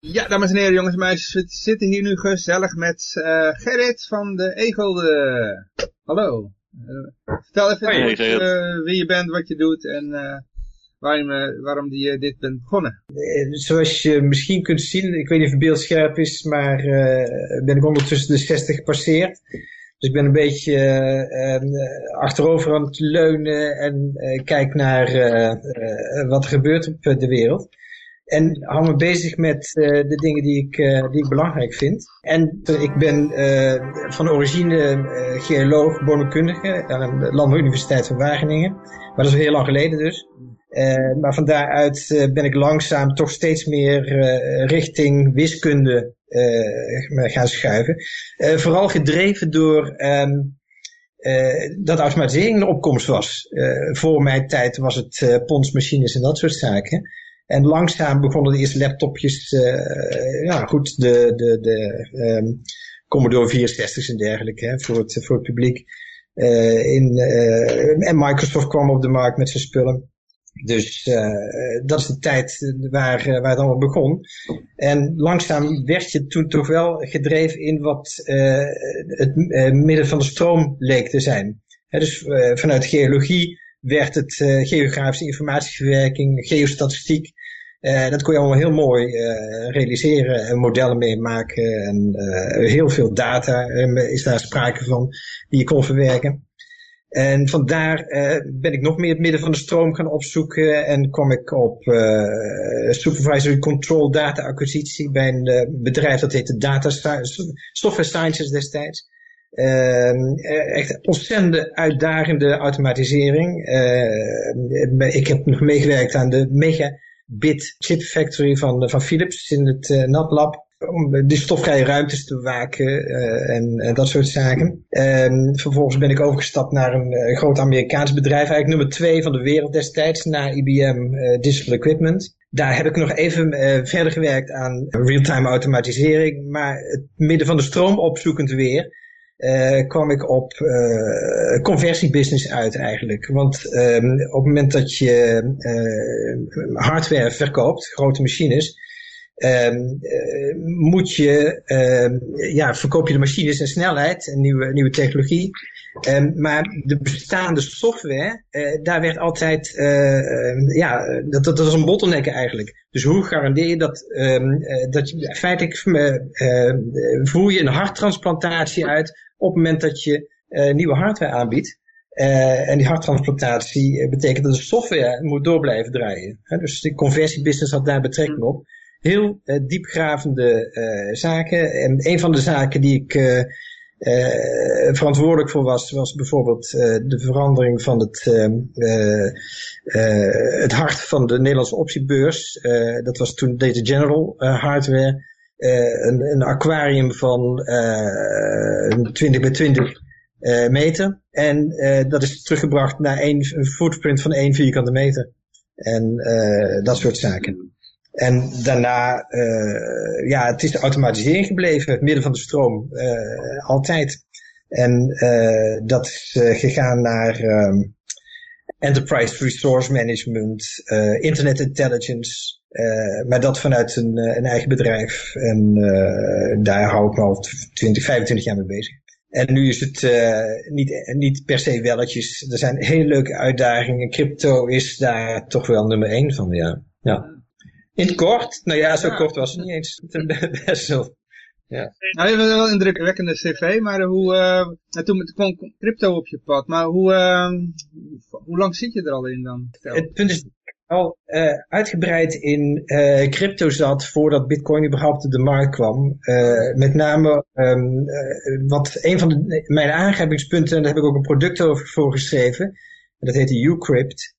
Ja, dames en heren, jongens en meisjes, we zitten hier nu gezellig met uh, Gerrit van de Egelde. Hallo. Uh, vertel even Hoi, uh, wie je bent, wat je doet en waarom, waarom die, dit bent begonnen. Zoals je misschien kunt zien, ik weet niet of het beeld scherp is, maar ben ik ondertussen de 60 gepasseerd. Dus ik ben een beetje achterover aan het leunen en kijk naar wat er gebeurt op de wereld. En hou me bezig met uh, de dingen die ik, uh, die ik belangrijk vind. En ik ben uh, van origine geoloog, bodemkundige aan de Landelijke Universiteit van Wageningen. Maar dat is heel lang geleden dus. maar van daaruit ben ik langzaam toch steeds meer richting wiskunde gaan schuiven. vooral gedreven door um, dat automatisering een opkomst was. voor mijn tijd was het ponsmachines en dat soort zaken. En langzaam begonnen de eerste laptopjes, uh, ja goed, de, de, de um, Commodore 64 en dergelijke hè, voor, het, voor het publiek. Uh, in, uh, en Microsoft kwam op de markt met zijn spullen. Dus dat is de tijd waar, waar het allemaal begon. En langzaam werd je toen toch wel gedreven in wat het midden van de stroom leek te zijn. Dus vanuit geologie werd het geografische informatieverwerking, geostatistiek, uh, dat kon je allemaal heel mooi uh, realiseren en modellen mee maken. En heel veel data is daar sprake van die je kon verwerken. En vandaar ben ik nog meer het midden van de stroom gaan opzoeken en kwam ik op supervisory control data acquisitie bij een bedrijf dat heette Data Software Sciences destijds. Uh, echt ontzettend uitdagende automatisering. Uh, ik heb nog meegewerkt aan de mega bit chip factory van, van Philips in het uh, NatLab. Om de stofvrije ruimtes te bewaken uh, en, en, dat soort zaken. Um, vervolgens ben ik overgestapt naar een groot Amerikaans bedrijf. Eigenlijk nummer twee van de wereld destijds. Na IBM Digital Equipment. Daar heb ik nog even verder gewerkt aan real-time automatisering. Maar het midden van de stroom opzoekend weer uh, kwam ik op uh, conversiebusiness uit eigenlijk. Want um, op het moment dat je uh, hardware verkoopt, grote machines, um, moet je, um, ja, verkoop je de machines en snelheid en nieuwe, nieuwe technologie. maar de bestaande software, daar werd altijd, ja, dat, dat, is een bottleneck eigenlijk. Dus hoe garandeer je dat, dat je feitelijk voer je een harttransplantatie uit op het moment dat je uh, nieuwe hardware aanbiedt. Uh, en die harttransplantatie eh, betekent dat de software moet door blijven draaien. Hè? Dus de conversiebusiness had daar betrekking op. Heel diepgravende zaken. En een van de zaken die ik verantwoordelijk voor was, was bijvoorbeeld de verandering van het, het hart van de Nederlandse optiebeurs. dat was toen Data General hardware. Uh, een, een, aquarium van uh, 20 bij 20 uh, meter. En dat is teruggebracht naar een, een footprint van 1 vierkante meter. En dat soort zaken. En daarna, ja, het is de automatisering gebleven, het midden van de stroom, altijd. En dat is gegaan naar um, Enterprise Resource Management, Internet Intelligence, uh, maar dat vanuit een, eh, een eigen bedrijf. En uh, daar hou ik me al 20, 25 jaar mee bezig. En nu is het uh, niet, niet per se welletjes. Er zijn hele leuke uitdagingen. Crypto is daar toch wel nummer één van, ja. ja. In het kort, nou ja, zo kort was het niet eens. Best wel. Ja. Nou, je hebt wel een indrukwekkende cv, maar hoe, uh, toen kwam crypto op je pad, maar hoe, uh, hoe lang zit je er al in dan? Het punt is, al uh, uitgebreid in uh, crypto zat voordat Bitcoin überhaupt op de markt kwam. Uh, met name um, wat een van de, mijn aangrijpingspunten, en daar heb ik ook een product over voor geschreven, en dat heette Ucrypt,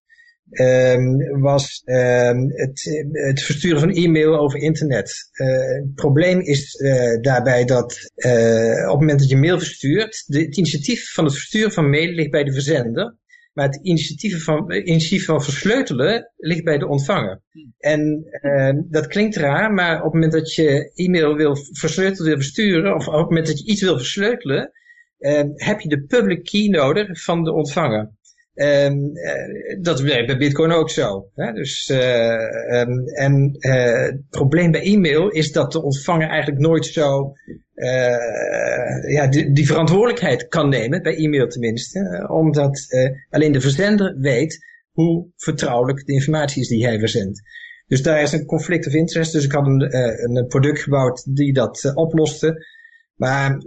um, was um, het, het, versturen van e-mail over internet. het probleem is daarbij dat op het moment dat je mail verstuurt, de, het initiatief van het versturen van mail ligt bij de verzender. Maar het initiatief van, initiatief van versleutelen ligt bij de ontvanger. En uh, dat klinkt raar, maar op het moment dat je e-mail wil versleuteld wil versturen, of op het moment dat je iets wil versleutelen, uh, heb je de public key nodig van de ontvanger. Um, dat werkt bij Bitcoin ook zo. Hè? Dus, um, en uh, het probleem bij e-mail is dat de ontvanger eigenlijk nooit zo ja, die, die, verantwoordelijkheid kan nemen, bij e-mail tenminste, omdat alleen de verzender weet hoe vertrouwelijk de informatie is die hij verzendt. Dus daar is een conflict of interest. Dus ik had een, een product gebouwd die dat oploste. Maar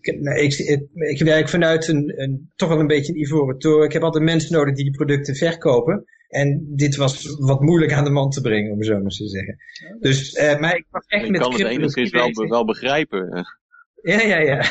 ik, nou, ik, ik, werk vanuit een, een, toch wel een beetje een ivoren toren. Ik heb altijd mensen nodig die die producten verkopen. En dit was wat moeilijk aan de man te brengen, om zo maar te zeggen. Dus, uh, maar ik was echt ik met kan het enigszins wel, wel begrijpen. Ja, ja, ja.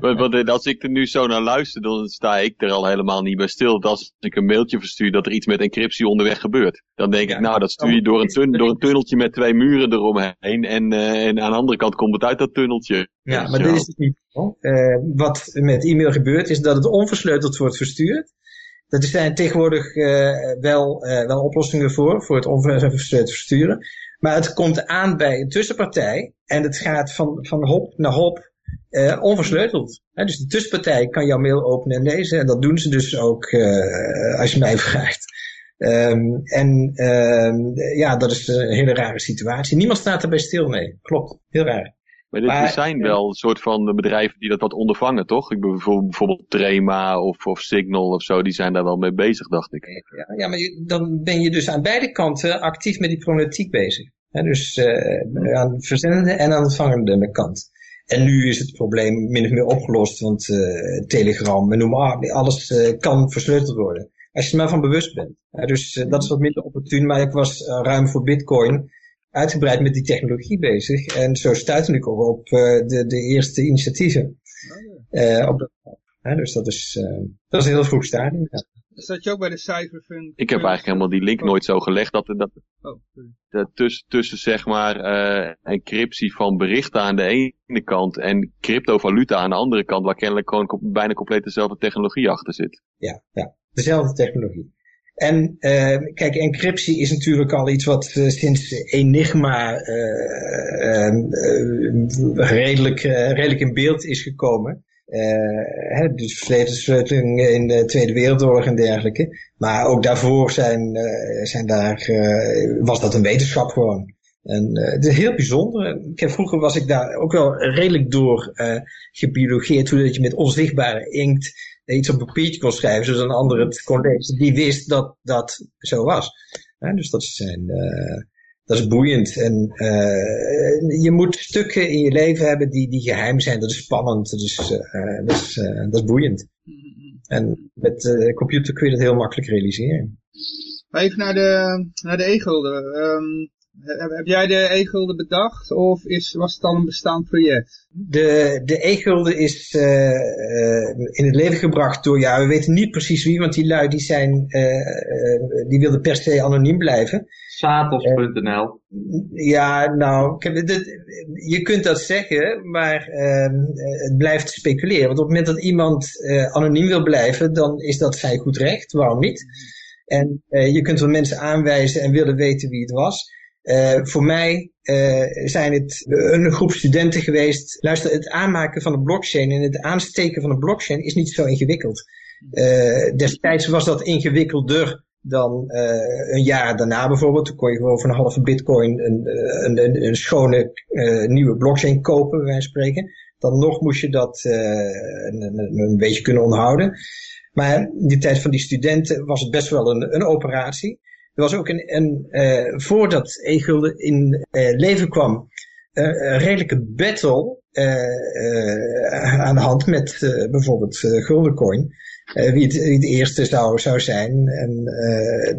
want, als ik er nu zo naar luister, dan sta ik er al helemaal niet bij stil. Dat als ik een mailtje verstuur dat er iets met encryptie onderweg gebeurt. Dan denk ik, nou, dat stuur je door een, tun door een tunneltje met twee muren eromheen. En, uh, en aan de andere kant komt het uit dat tunneltje. Ja, maar dit is het niet. Uh, wat met e-mail gebeurt, is dat het onversleuteld wordt verstuurd. Er zijn tegenwoordig uh, wel, wel oplossingen voor, voor het onversleuteld versturen. Maar het komt aan bij een tussenpartij en het gaat van, van hop naar hop onversleuteld. dus de tussenpartij kan jouw mail openen en lezen. En dat doen ze dus ook als je mij vraagt. Um, en um, ja, dat is een hele rare situatie. Niemand staat erbij stil mee. Klopt, heel raar. Maar, dit, er zijn wel een soort van bedrijven die dat wat ondervangen, toch? Ik bijvoorbeeld, bijvoorbeeld Trema of, of Signal of zo, die zijn daar wel mee bezig, dacht ik. Ja, ja maar dan ben je dus aan beide kanten actief met die problematiek bezig. dus uh, aan de verzendende en aan de ontvangende kant. En nu is het probleem min of meer opgelost, want uh, Telegram, we noemen maar, alles uh, kan versleuteld worden. Als je er maar van bewust bent. dus dat is wat minder opportun, maar ik was ruim voor Bitcoin uitgebreid met die technologie bezig. En zo stuitte ik ook op de, de eerste initiatieven. Oh, op dat, dus dat is, dat is een heel vroeg stadium. Ja. Zat je ook bij de Cypherfund? Ik heb eigenlijk helemaal die link nooit zo gelegd dat, dat oh, de, tussen, tussen zeg maar uh, encryptie van berichten aan de ene kant en cryptovaluta aan de andere kant, waar kennelijk gewoon bijna compleet dezelfde technologie achter zit. Ja, ja dezelfde technologie. En uh, kijk, encryptie is natuurlijk al iets wat uh, sinds Enigma uh, redelijk, redelijk in beeld is gekomen. Uh, dus versleten in de Tweede Wereldoorlog en dergelijke. Maar ook daarvoor zijn, uh, zijn daar, uh, was dat een wetenschap gewoon. En het is heel bijzonder. Ik heb, vroeger was ik daar ook wel redelijk door gebiologeerd. Hoe dat je met onzichtbare inkt iets op papiertje kon schrijven. Zodat een ander het kon lezen. Die wist dat dat zo was. dus dat zijn dat is boeiend. En uh, je moet stukken in je leven hebben die, die geheim zijn. Dat is spannend. Dat is, uh, dat is, dat is boeiend. En met de computer kun je dat heel makkelijk realiseren. Even naar de, naar de. Um, heb jij de e-gulden bedacht of is, was het al een bestaand project? De, de e-gulden is uh, in het leven gebracht door, ja, we weten niet precies wie, want die lui die zijn, uh, die wilden per se anoniem blijven. Satos.nl Ja, nou, je kunt dat zeggen, maar ehm, het blijft speculeren. Want op het moment dat iemand anoniem wil blijven, dan is dat zijn goed recht, waarom niet? En je kunt wel mensen aanwijzen en willen weten wie het was. Uh, voor mij uh, zijn het een groep studenten geweest. Luister, het aanmaken van een blockchain en het aansteken van een blockchain is niet zo ingewikkeld. Uh, destijds was dat ingewikkelder dan een jaar daarna bijvoorbeeld. Toen kon je gewoon voor een halve bitcoin een, een, een, schone nieuwe blockchain kopen, bij wijze van spreken. Dan nog moest je dat een, een, beetje kunnen onderhouden. Maar in die tijd van die studenten was het best wel een, een operatie. Er was ook een, een uh, voordat e-gulden in uh, leven kwam, uh, een redelijke battle aan de hand met bijvoorbeeld Guldencoin. wie, het, wie het eerste zou, zou zijn. En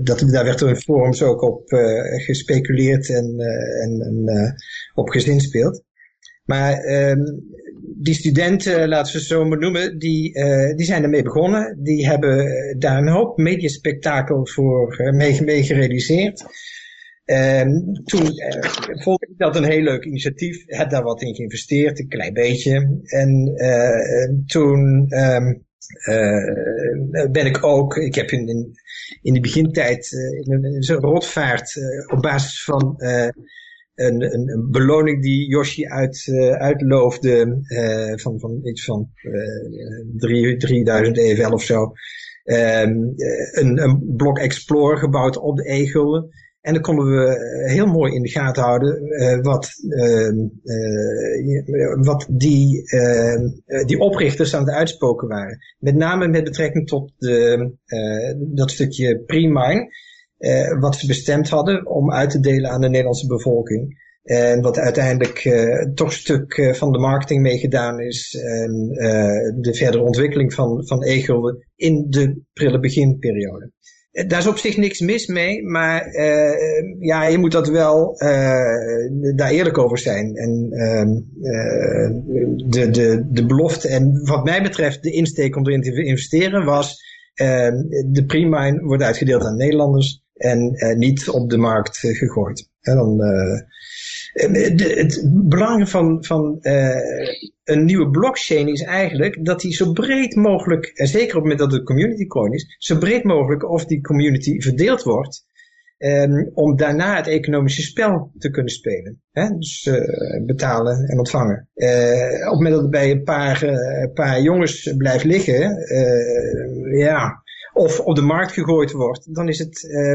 dat, daar werd er in forums ook op gespeculeerd en, en, en op gezinspeeld. Maar ehm, die studenten, laten we ze zo maar noemen, die, uh, die zijn ermee begonnen. Die hebben daar een hoop mediaspectakel voor uh, mee, gerealiseerd. En toen uh, vond ik dat een heel leuk initiatief. Heb daar wat in geïnvesteerd, een klein beetje. En toen um, ben ik ook, ik heb in, in, de begintijd in, in zo'n rotvaart op basis van een, een, beloning die Yoshi uit, uh, uitloofde uh, van, van iets van uh, 3000 EFL of zo. ehm, een, een blok Explorer gebouwd op de e-gulden. En dan konden we heel mooi in de gaten houden wat, ehm, wat die, ehm, die oprichters aan het uitspoken waren. Met name met betrekking tot de, dat stukje pre-mine, wat ze bestemd hadden om uit te delen aan de Nederlandse bevolking. En wat uiteindelijk uh, toch een stuk uh, van de marketing meegedaan is. En de verdere ontwikkeling van, van e-gulden in de prille beginperiode. Daar is op zich niks mis mee, maar ja, je moet dat wel daar eerlijk over zijn. En ehm, de, de, de belofte en wat mij betreft de insteek om erin te investeren was... ehm de pre-mine wordt uitgedeeld aan Nederlanders en niet op de markt gegooid. En dan... Eh, het belang van, van een nieuwe blockchain is eigenlijk dat die zo breed mogelijk, en zeker op het moment dat het community coin is, zo breed mogelijk of die community verdeeld wordt. Um, om daarna het economische spel te kunnen spelen. Hè? Dus betalen en ontvangen. Uh, op het moment dat het bij een paar, paar jongens blijft liggen, ja, of op de markt gegooid wordt, dan is het uh,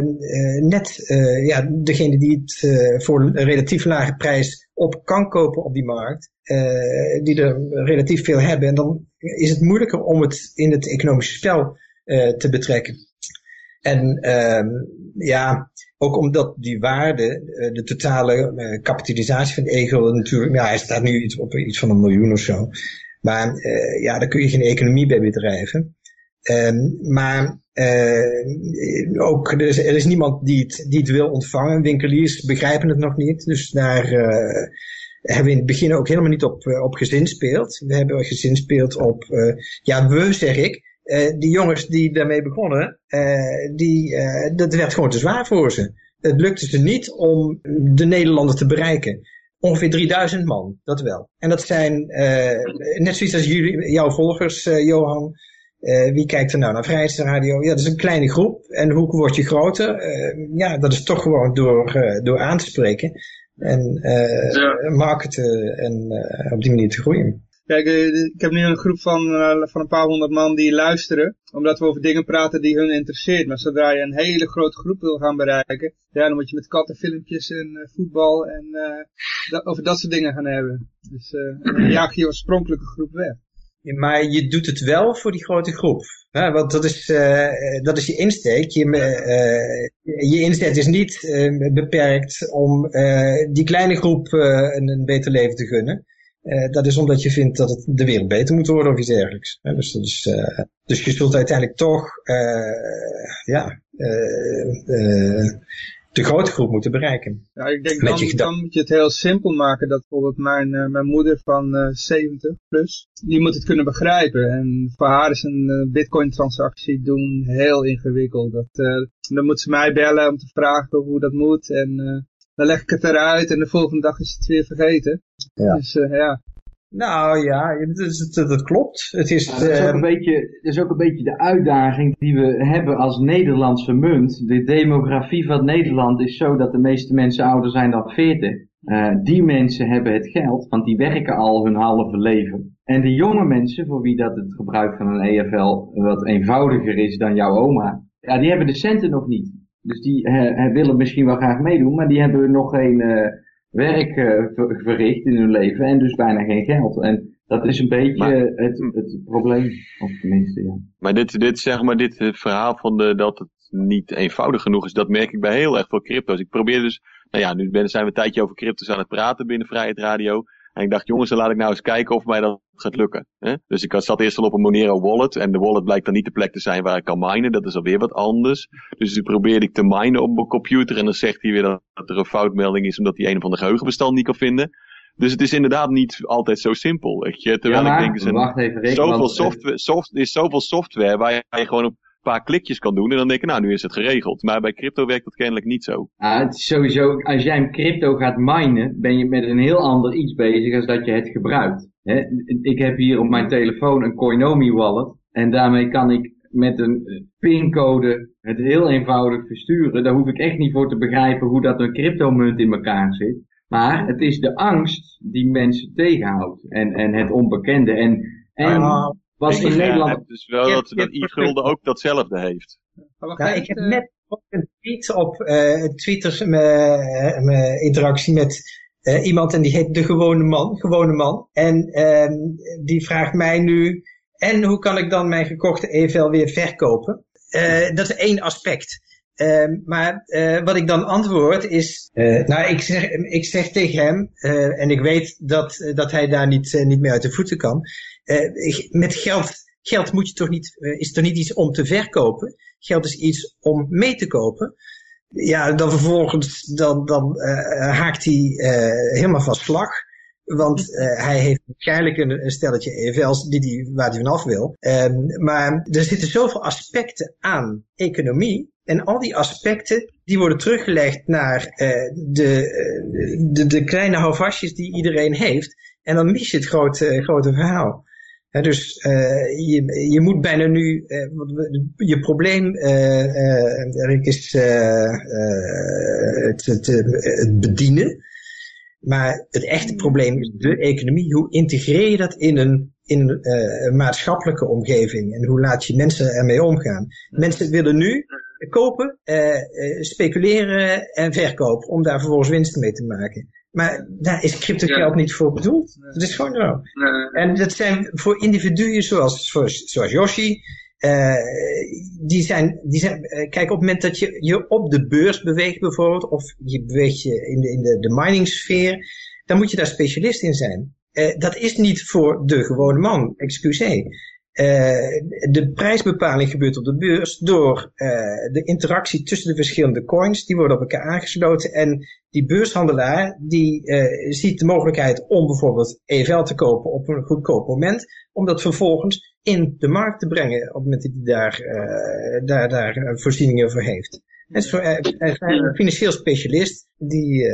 net uh, ja, degene die het uh, voor een relatief lage prijs op kan kopen op die markt, die er relatief veel hebben. En dan is het moeilijker om het in het economische spel te betrekken. En ehm, ja, ook omdat die waarde, de totale kapitalisatie van Egel natuurlijk, ja, hij staat nu iets op iets van een miljoen of zo. Maar ja, daar kun je geen economie bij bedrijven. Um, maar uh, ook, er is, niemand die het, die wil ontvangen. Winkeliers begrijpen het nog niet. Dus daar uh, hebben we in het begin ook helemaal niet op, uh, op gezinspeeld. We hebben gezinspeeld op, ja, we zeg ik. die jongens die daarmee begonnen, die, dat werd gewoon te zwaar voor ze. Het lukte ze niet om de Nederlander te bereiken. Ongeveer 3000 man, dat wel. En dat zijn, net zoiets als jullie, jouw volgers, Johan, uh, wie kijkt er nou naar Vrijheidsradio? Ja, dat is een kleine groep. En hoe word je groter? Uh, ja, dat is toch gewoon door, uh, door aan te spreken. En ja. marketen en op die manier te groeien. Kijk, ik heb nu een groep van, van een paar honderd man die luisteren. Omdat we over dingen praten die hun interesseert. Maar zodra je een hele grote groep wil gaan bereiken. Ja, dan moet je met kattenfilmpjes en voetbal en over dat soort dingen gaan hebben. Dus dan jaag je oorspronkelijke groep weg. Maar je doet het wel voor die grote groep. Want dat is, uh, dat is je insteek. Je, uh, je inzet is niet uh, beperkt om die kleine groep een, een, beter leven te gunnen. dat is omdat je vindt dat het de wereld beter moet worden of iets dergelijks. Dus, dat is, dus je zult uiteindelijk toch ja, de grote groep moeten bereiken. Ja, ik denk dan, dan moet je het heel simpel maken dat bijvoorbeeld mijn, uh, mijn moeder van uh, eh, 70 plus, die moet het kunnen begrijpen. En voor haar is een uh, bitcoin transactie doen heel ingewikkeld. Dat, dan moet ze mij bellen om te vragen hoe dat moet en dan leg ik het eruit en de volgende dag is het weer vergeten. Ja. Dus ja, nou ja, dat, dat, klopt. Het is, dat, is ook een ehm, beetje, dat is ook een beetje de uitdaging die we hebben als Nederlandse munt. De demografie van Nederland is zo dat de meeste mensen ouder zijn dan 40. Uh, eh, die mensen hebben het geld, want die werken al hun halve leven. En de jonge mensen, voor wie dat het gebruik van een EFL wat eenvoudiger is dan jouw oma, ja, die hebben de centen nog niet. Dus die uh, willen misschien wel graag meedoen, maar die hebben nog geen... Uh, werk uh, verricht in hun leven en dus bijna geen geld. En dat is een beetje het, het probleem, of tenminste, ja. Maar dit, dit, zeg maar, dit eh, verhaal van de, dat het niet eenvoudig genoeg is, dat merk ik bij heel erg veel crypto's. Ik probeer dus, nou ja, nu zijn we een tijdje over crypto's aan het praten binnen Vrijheid Radio. En ik dacht, jongens, dan laat ik nou eens kijken of mij dat gaat lukken. Hè? Dus ik zat eerst al op een Monero wallet. En de wallet blijkt dan niet de plek te zijn waar ik kan minen. Dat is alweer wat anders. Dus nu probeerde ik te minen op mijn computer. En dan zegt hij weer dat er een foutmelding is omdat hij een of ander geheugenbestand niet kan vinden. Dus het is inderdaad niet altijd zo simpel. Weet je? Terwijl ja, ik denk, er, zijn wacht even, zoveel software, soft, er is zoveel software waar je, gewoon op paar klikjes kan doen en dan denk je, nou, nu is het geregeld. Maar bij crypto werkt dat kennelijk niet zo. Ah, het is sowieso, als jij een crypto gaat minen, ben je met een heel ander iets bezig als dat je het gebruikt. Ik heb hier op mijn telefoon een Coinomi wallet en daarmee kan ik met een pincode het heel eenvoudig versturen. Daar hoef ik echt niet voor te begrijpen hoe dat een cryptomunt in elkaar zit. Maar het is de angst die mensen tegenhoudt en, en het onbekende. En, en was in Nederland... dus wel dat, dat e-gulden ook datzelfde heeft. Ja, ik heb net ook een tweet op uh, Twitter, mijn interactie met uh, iemand en die heet De Gewone Man, Gewone Man. En uh, die vraagt mij nu, en hoe kan ik dan mijn gekochte EVL weer verkopen? Uh, dat is één aspect. Uh, maar uh, wat ik dan antwoord is, nou ik zeg, ik zeg tegen hem, en ik weet dat, dat hij daar niet, niet meer uit de voeten kan. met geld, geld moet je toch niet, is toch niet iets om te verkopen? Geld is iets om mee te kopen ja, dan vervolgens dan, dan uh, haakt hij uh, helemaal van slag. Want hij heeft waarschijnlijk een, stelletje EFL's die die, waar hij vanaf wil. Um, maar er zitten zoveel aspecten aan economie. En al die aspecten die worden teruggelegd naar de, de, de kleine houvastjes die iedereen heeft. En dan mis je het grote, grote verhaal dus uh, je, je moet bijna nu, uh, je probleem uh, is het, het, het, bedienen. Maar het echte probleem is de economie. Hoe integreer je dat in een, in een maatschappelijke omgeving? En hoe laat je mensen ermee omgaan? Mensen willen nu kopen, speculeren en verkopen om daar vervolgens winst mee te maken. Maar daar is crypto geld niet voor bedoeld. Dat is gewoon zo. En dat zijn voor individuen zoals, zoals Yoshi. Uh, die zijn, die zijn, uh, kijk, op het moment dat je je op de beurs beweegt bijvoorbeeld, of je beweegt je in de, in de, de miningsfeer, dan moet je daar specialist in zijn. Uh, dat is niet voor de gewone man, excuseer. Uh, de prijsbepaling gebeurt op de beurs door uh, de interactie tussen de verschillende coins. Die worden op elkaar aangesloten. En die beurshandelaar die uh, ziet de mogelijkheid om bijvoorbeeld EVL te kopen op een goedkoop moment. Om dat vervolgens in de markt te brengen op het moment dat hij daar, daar, daar voorzieningen voor heeft. En zo, een financieel specialist, die,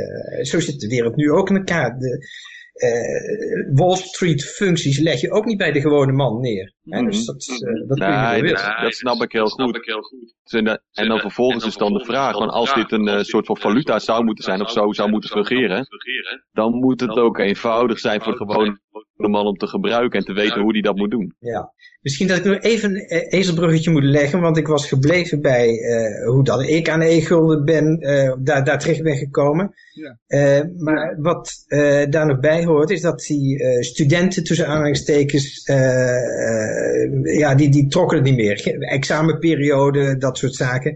zo zit de wereld nu ook in elkaar. De, uh, Wall Street functies leg je ook niet bij de gewone man neer. Mm Dus dat, uh, dat, nee, dat, dat, snap ik heel goed. Ik heel goed. En, dan vervolgens is dan de vraag, van als dit een uh, soort van valuta zou moeten zijn of zo zou moeten fungeren, dan moet het ook eenvoudig zijn voor de gewone man om te gebruiken en te weten hoe die dat moet doen. Ja, misschien dat ik nog even een ezelbruggetje moet leggen, want ik was gebleven bij uh, hoe dat ik aan e-gulden ben, uh, daar, daar terecht ben gekomen. Ja. Uh, maar wat daar nog bij hoort, is dat die studenten tussen aanhalingstekens, ja, die, die trokken het niet meer. Examenperiode, dat soort zaken.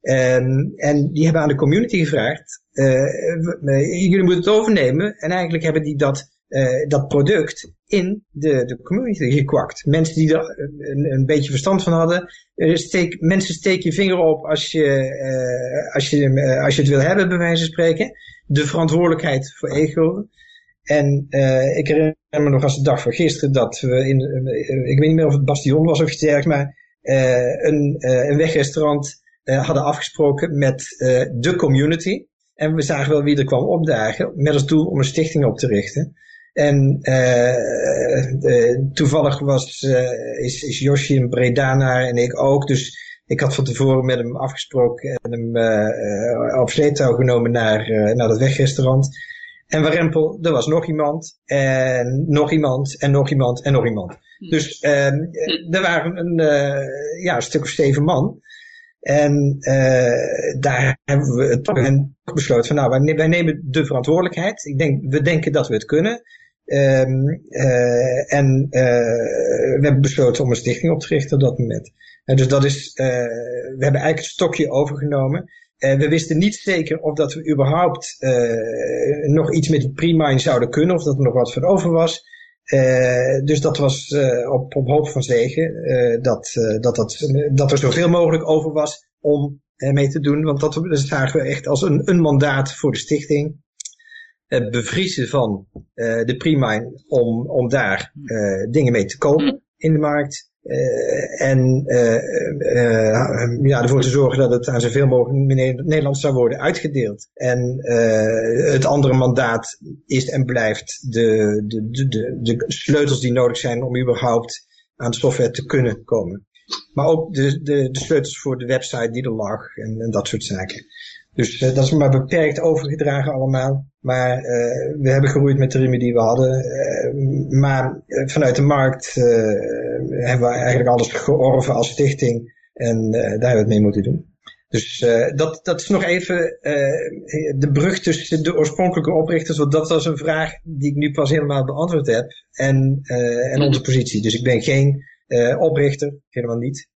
Um, en die hebben aan de community gevraagd, jullie moeten het overnemen. En eigenlijk hebben die dat uh, dat product in de, de community gekwakt. Mensen die er een, een beetje verstand van hadden. Uh, steek, mensen steek je vinger op als je, als, je, als je het wil hebben, bij wijze van spreken. De verantwoordelijkheid voor e-gulden. En ik herinner me nog als de dag van gisteren dat we in, ik weet niet meer of het Bastion was of iets dergelijks, maar een, een wegrestaurant hadden afgesproken met de community. En we zagen wel wie er kwam opdagen met als doel om een stichting op te richten. En uh, toevallig was, uh, is, is Yoshi een Bredana en ik ook. Dus ik had van tevoren met hem afgesproken en hem op sleetouw genomen naar, naar dat wegrestaurant. En Warempel, er was nog iemand en nog iemand en nog iemand en nog iemand. Hm. Dus ehm, er waren een, ja, een stuk of zeven man. En uh, daar hebben we het besloten van nou, wij nemen de verantwoordelijkheid. Ik denk, we denken dat we het kunnen. Um, uh, en uh, we hebben besloten om een stichting op te richten op dat moment. En dus dat is, uh, we hebben eigenlijk het stokje overgenomen. En we wisten niet zeker of dat we überhaupt nog iets met de pre-mine zouden kunnen, of dat er nog wat van over was. dus dat was op, op hoop van zegen, dat, dat, dat, dat er zoveel mogelijk over was om mee te doen. Want dat, dat zagen we echt als een, een mandaat voor de stichting het bevriezen van uh, de pre-mine om, om daar uh, dingen mee te kopen in de markt. Uh, en ja, ervoor te zorgen dat het aan zoveel mogelijk in Nederland zou worden uitgedeeld. En het andere mandaat is en blijft de, de, de, de, sleutels die nodig zijn om überhaupt aan software te kunnen komen. Maar ook de, de, de sleutels voor de website die er lag en, en dat soort zaken. Dus uh, dat is maar beperkt overgedragen allemaal. Maar uh, we hebben geroeid met de riemen die we hadden. maar vanuit de markt hebben we eigenlijk alles georven als stichting en daar hebben we het mee moeten doen. Dus dat, dat is nog even de brug tussen de oorspronkelijke oprichters, want dat was een vraag die ik nu pas helemaal beantwoord heb, en, en onze positie. Dus ik ben geen oprichter, helemaal niet.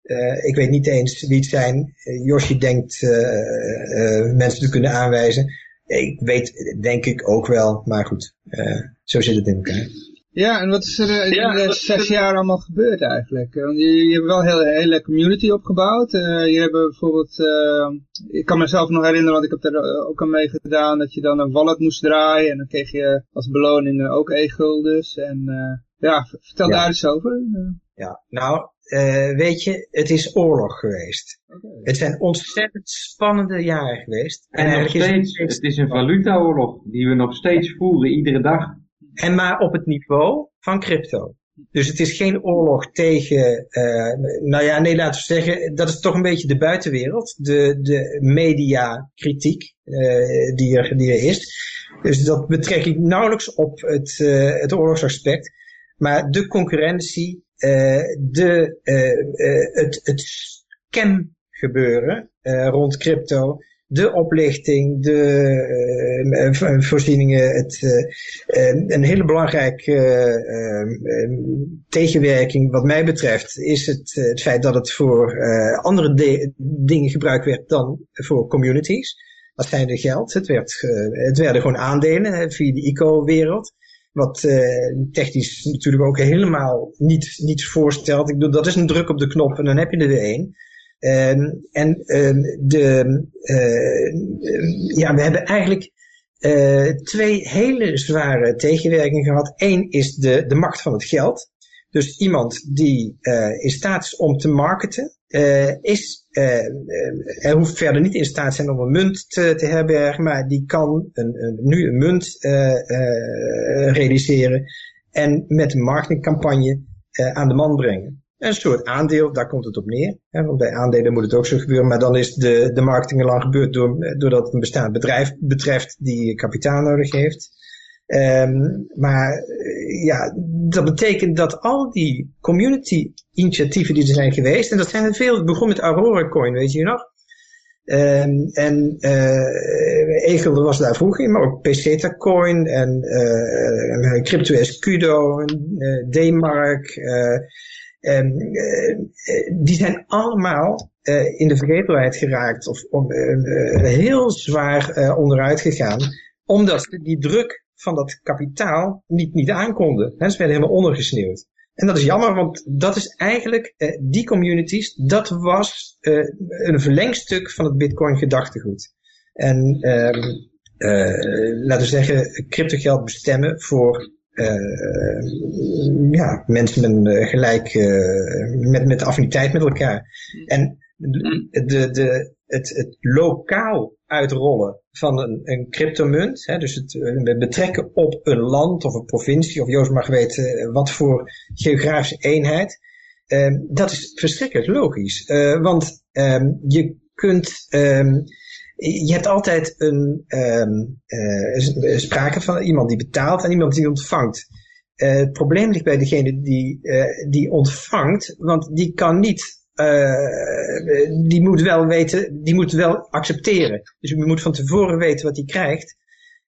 ik weet niet eens wie het zijn. Yoshi denkt mensen te kunnen aanwijzen. Ik weet denk ik ook wel, maar goed, zo zit het in elkaar. Ja, en wat is er in ja, de zes jaar allemaal gebeurd eigenlijk? Want je, je hebt wel een hele, hele community opgebouwd. Uh, je hebt bijvoorbeeld, uh, ik kan mezelf nog herinneren, want ik heb er ook aan meegedaan, dat je dan een wallet moest draaien. En dan kreeg je als beloning ook e-guldens. En uh, ja, vertel daar eens over. Ja, nou, weet je, het is oorlog geweest. Okay. Het zijn ontzettend spannende jaren geweest. En, en nog steeds, het is een valutaoorlog die we nog steeds voeren, iedere dag. En maar op het niveau van crypto. Dus het is geen oorlog tegen, uh, nou ja, nee, laten we zeggen, dat is toch een beetje de buitenwereld, de, de mediakritiek uh, die, er, die er is. Dus dat betrek ik nauwelijks op het, uh, het oorlogsaspect. Maar de concurrentie, de, het, het scam gebeuren rond crypto, de oplichting, de voorzieningen, het, een hele belangrijke tegenwerking wat mij betreft is het, het feit dat het voor andere dingen gebruikt werd dan voor communities. Dat zijn de geld. Het, werd, het werden gewoon aandelen via de ICO-wereld. Wat technisch natuurlijk ook helemaal niet, niet voorstelt. Ik bedoel, dat is een druk op de knop en dan heb je er weer één. Um, en um, de, uh, ja, we hebben eigenlijk uh, twee hele zware tegenwerkingen gehad. Eén is de, de macht van het geld. Dus iemand die in staat is om te marketen, is, hij hoeft verder niet in staat zijn om een munt te, te herbergen, maar die kan een, een, nu een munt realiseren en met een marketingcampagne aan de man brengen. Een soort aandeel, daar komt het op neer. Hè, want bij aandelen moet het ook zo gebeuren. Maar dan is de, de marketing al lang gebeurd door, doordat het een bestaand bedrijf betreft die kapitaal nodig heeft. Um, maar eh, ja, dat betekent dat al die community initiatieven die er zijn geweest, en dat zijn er veel, het begon met Aurora Coin, weet je nog? Um, en uh, Egel was daar vroeger in, maar ook Peseta Coin en uh, Crypto Escudo en uh, D-Mark. Um, die zijn allemaal in de vergetelheid geraakt of heel zwaar onderuit gegaan, omdat ze die druk van dat kapitaal niet, niet aankonden. He, ze werden helemaal ondergesneeuwd. En dat is jammer, want dat is eigenlijk, die communities, dat was een verlengstuk van het bitcoin gedachtegoed. En um, laten we zeggen, cryptogeld bestemmen voor uh, ja, mensen met eh, gelijk, met, met affiniteit met elkaar. En de, de, het, het lokaal uitrollen van een, een cryptomunt, hè, dus het betrekken op een land of een provincie, of Joost mag weten wat voor geografische eenheid, uh, dat is verschrikkelijk logisch. Uh, want um, je kunt um, je hebt altijd een sprake van iemand die betaalt en iemand die ontvangt. Het probleem ligt bij degene die, die ontvangt, want die kan niet, die moet wel weten, die moet wel accepteren. Dus je moet van tevoren weten wat hij krijgt.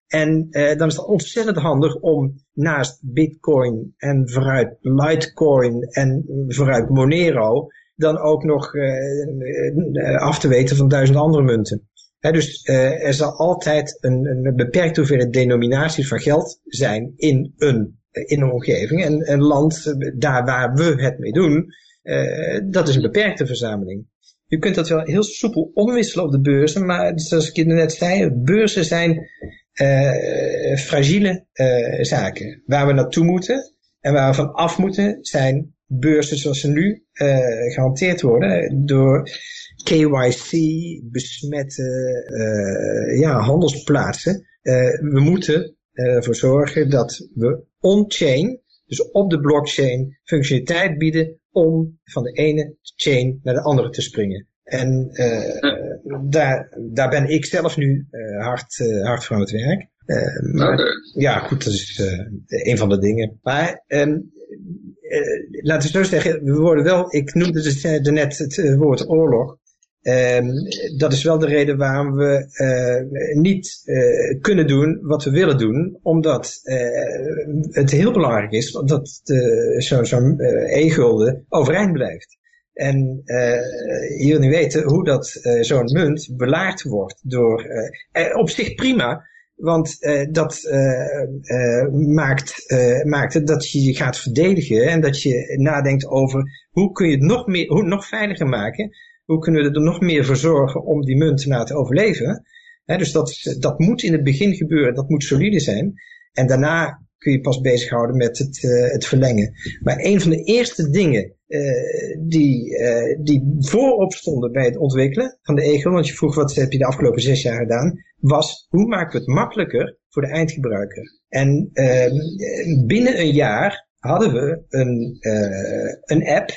En dan is het ontzettend handig om naast Bitcoin en vooruit Litecoin en vooruit Monero dan ook nog af te weten van duizend andere munten dus er zal altijd een, een beperkte hoeveelheid denominaties van geld zijn in een, in een omgeving. En een land, daar waar we het mee doen, dat is een beperkte verzameling. Je kunt dat wel heel soepel omwisselen op de beurzen, maar zoals ik net zei, beurzen zijn uh, fragiele zaken. Waar we naartoe moeten en waar we van af moeten zijn beurzen zoals ze nu gehanteerd worden door KYC, besmette uh, ja, handelsplaatsen. Uh, we moeten ervoor zorgen dat we on-chain, dus op de blockchain, functionaliteit bieden om van de ene chain naar de andere te springen. En uh, daar, daar ben ik zelf nu hard, hard voor aan het werk. Uh, maar ja, goed, dat is uh, een van de dingen. Maar um, uh, laten we zo zeggen, we worden wel, ik noemde dus net het woord oorlog. Um, dat is wel de reden waarom we niet kunnen doen wat we willen doen, omdat het heel belangrijk is dat zo'n zo e-gulden overeind blijft. En je wil niet weten hoe dat zo'n munt belaard wordt door, op zich prima, want dat maakt, maakt dat je je gaat verdedigen en dat je nadenkt over hoe kun je het nog, meer, hoe nog veiliger maken. Hoe kunnen we er nog meer voor zorgen om die munt te laten overleven. dus dat, dat moet in het begin gebeuren, dat moet solide zijn. En daarna kun je pas bezighouden met het, uh, het verlengen. Maar een van de eerste dingen uh, die, uh, die voorop stonden bij het ontwikkelen van de EGO, want je vroeg wat heb je de afgelopen zes jaar gedaan, was hoe maken we het makkelijker voor de eindgebruiker. En binnen een jaar hadden we een, een app,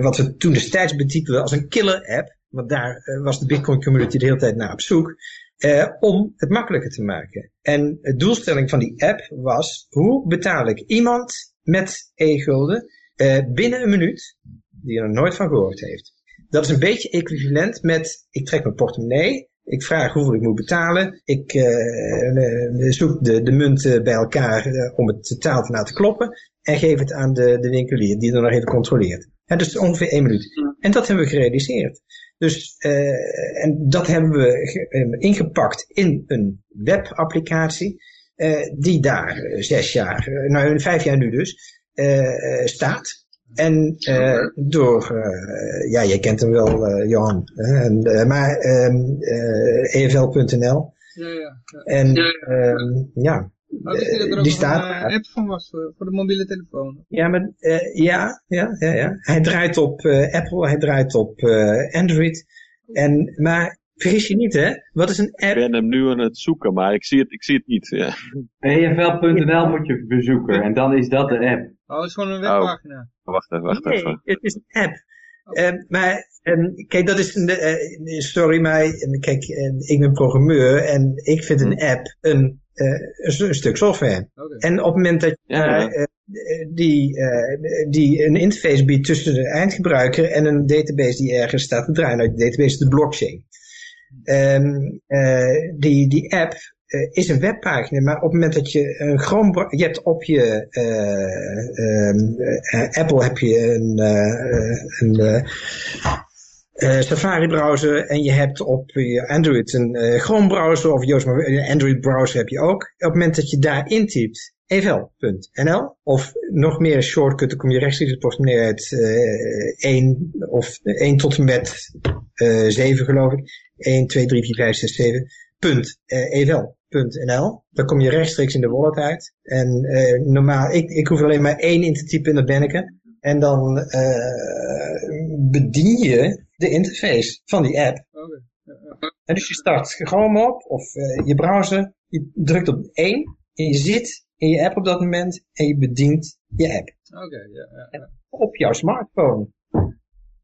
wat we toen destijds betitelden als een killer app, want daar was de Bitcoin community de hele tijd naar op zoek eh, om het makkelijker te maken. En de doelstelling van die app was, hoe betaal ik iemand met e-gulden eh, binnen een minuut, die er nooit van gehoord heeft. Dat is een beetje equivalent met, ik trek mijn portemonnee, ik vraag hoeveel ik moet betalen. Ik zoek de, de munten bij elkaar om het totaal te laten kloppen. En geef het aan de, de winkelier die er nog even controleert. En dus ongeveer één minuut. En dat hebben we gerealiseerd. Dus, uh, en dat hebben we uh, ingepakt in een webapplicatie, uh, die daar zes jaar, nou vijf jaar nu dus, staat. En door, ja, jij kent hem wel, Johan, en, maar EFL.nl. Ja, ja, ja. En ehm, ja, Oh, er die staat een app van was voor, voor de mobiele telefoon. Ja, maar, uh, ja, ja, ja, ja. Hij draait op uh, Apple, hij draait op uh, Android. En, maar vergis je niet, hè? Wat is een app? Ik ben hem nu aan het zoeken, maar ik zie het, ik zie het niet. Ja. EFL.nl moet je bezoeken en dan is dat de app. Oh, het is gewoon een webpagina. Oh, wacht even, wacht nee, even. het is een app. Oh. Um, maar um, kijk, dat is een, uh, sorry, maar kijk, ik ben programmeur en ik vind een hm. app een uh, een, stuk software. Okay. En op het moment dat je ja, uh, die, uh, die een interface biedt tussen de eindgebruiker en een database die ergens staat te draaien, nou, de database is de blockchain. Um, die, die app is een webpagina, maar op het moment dat je een Chrome, je hebt op je um, Apple heb je een, een uh, Safari browser en je hebt op je Android een uh, Chrome browser of Joost, maar een Android browser heb je ook. Op het moment dat je daar intypt evl.nl of nog meer shortcut, dan kom je rechtstreeks het portemonnee uit uh, 1 of 1 tot en met uh, 7 geloof ik. 1, 2, 3, 4, 5, 6, 7. Punt, uh, evl.nl. Dan kom je rechtstreeks in de wallet uit. En uh, normaal, ik, ik hoef alleen maar één in te typen en dat ben ik er. En dan uh, bedien je de interface van die app. Okay. En dus je start Chrome op of uh, je browser, je drukt op één en je zit in je app op dat moment en je bedient je app. Oké, okay, ja, ja, Op jouw smartphone.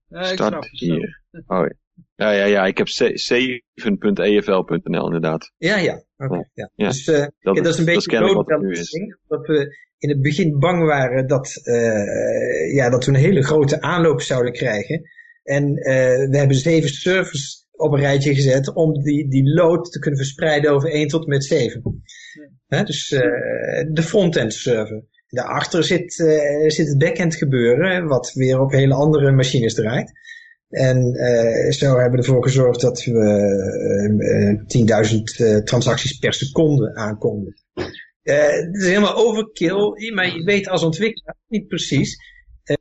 Ja, ik Start hier. Oh, ja, ja, ja, ik heb 7.efl.nl inderdaad. Ja, ja. Okay, ja. ja. Dus uh, dat, dat, is een beetje dat, dat, dat we in het begin bang waren dat, uh, ja, dat we een hele grote aanloop zouden krijgen. En uh, we hebben zeven servers op een rijtje gezet om die, die load te kunnen verspreiden over 1 tot en met 7. Ja. dus uh, de frontend server. Daarachter zit, uh, zit het backend gebeuren, wat weer op hele andere machines draait. En uh, zo hebben we ervoor gezorgd dat we uh, 10.000 transacties per seconde aankonden. het is helemaal overkill, maar je weet als ontwikkelaar niet precies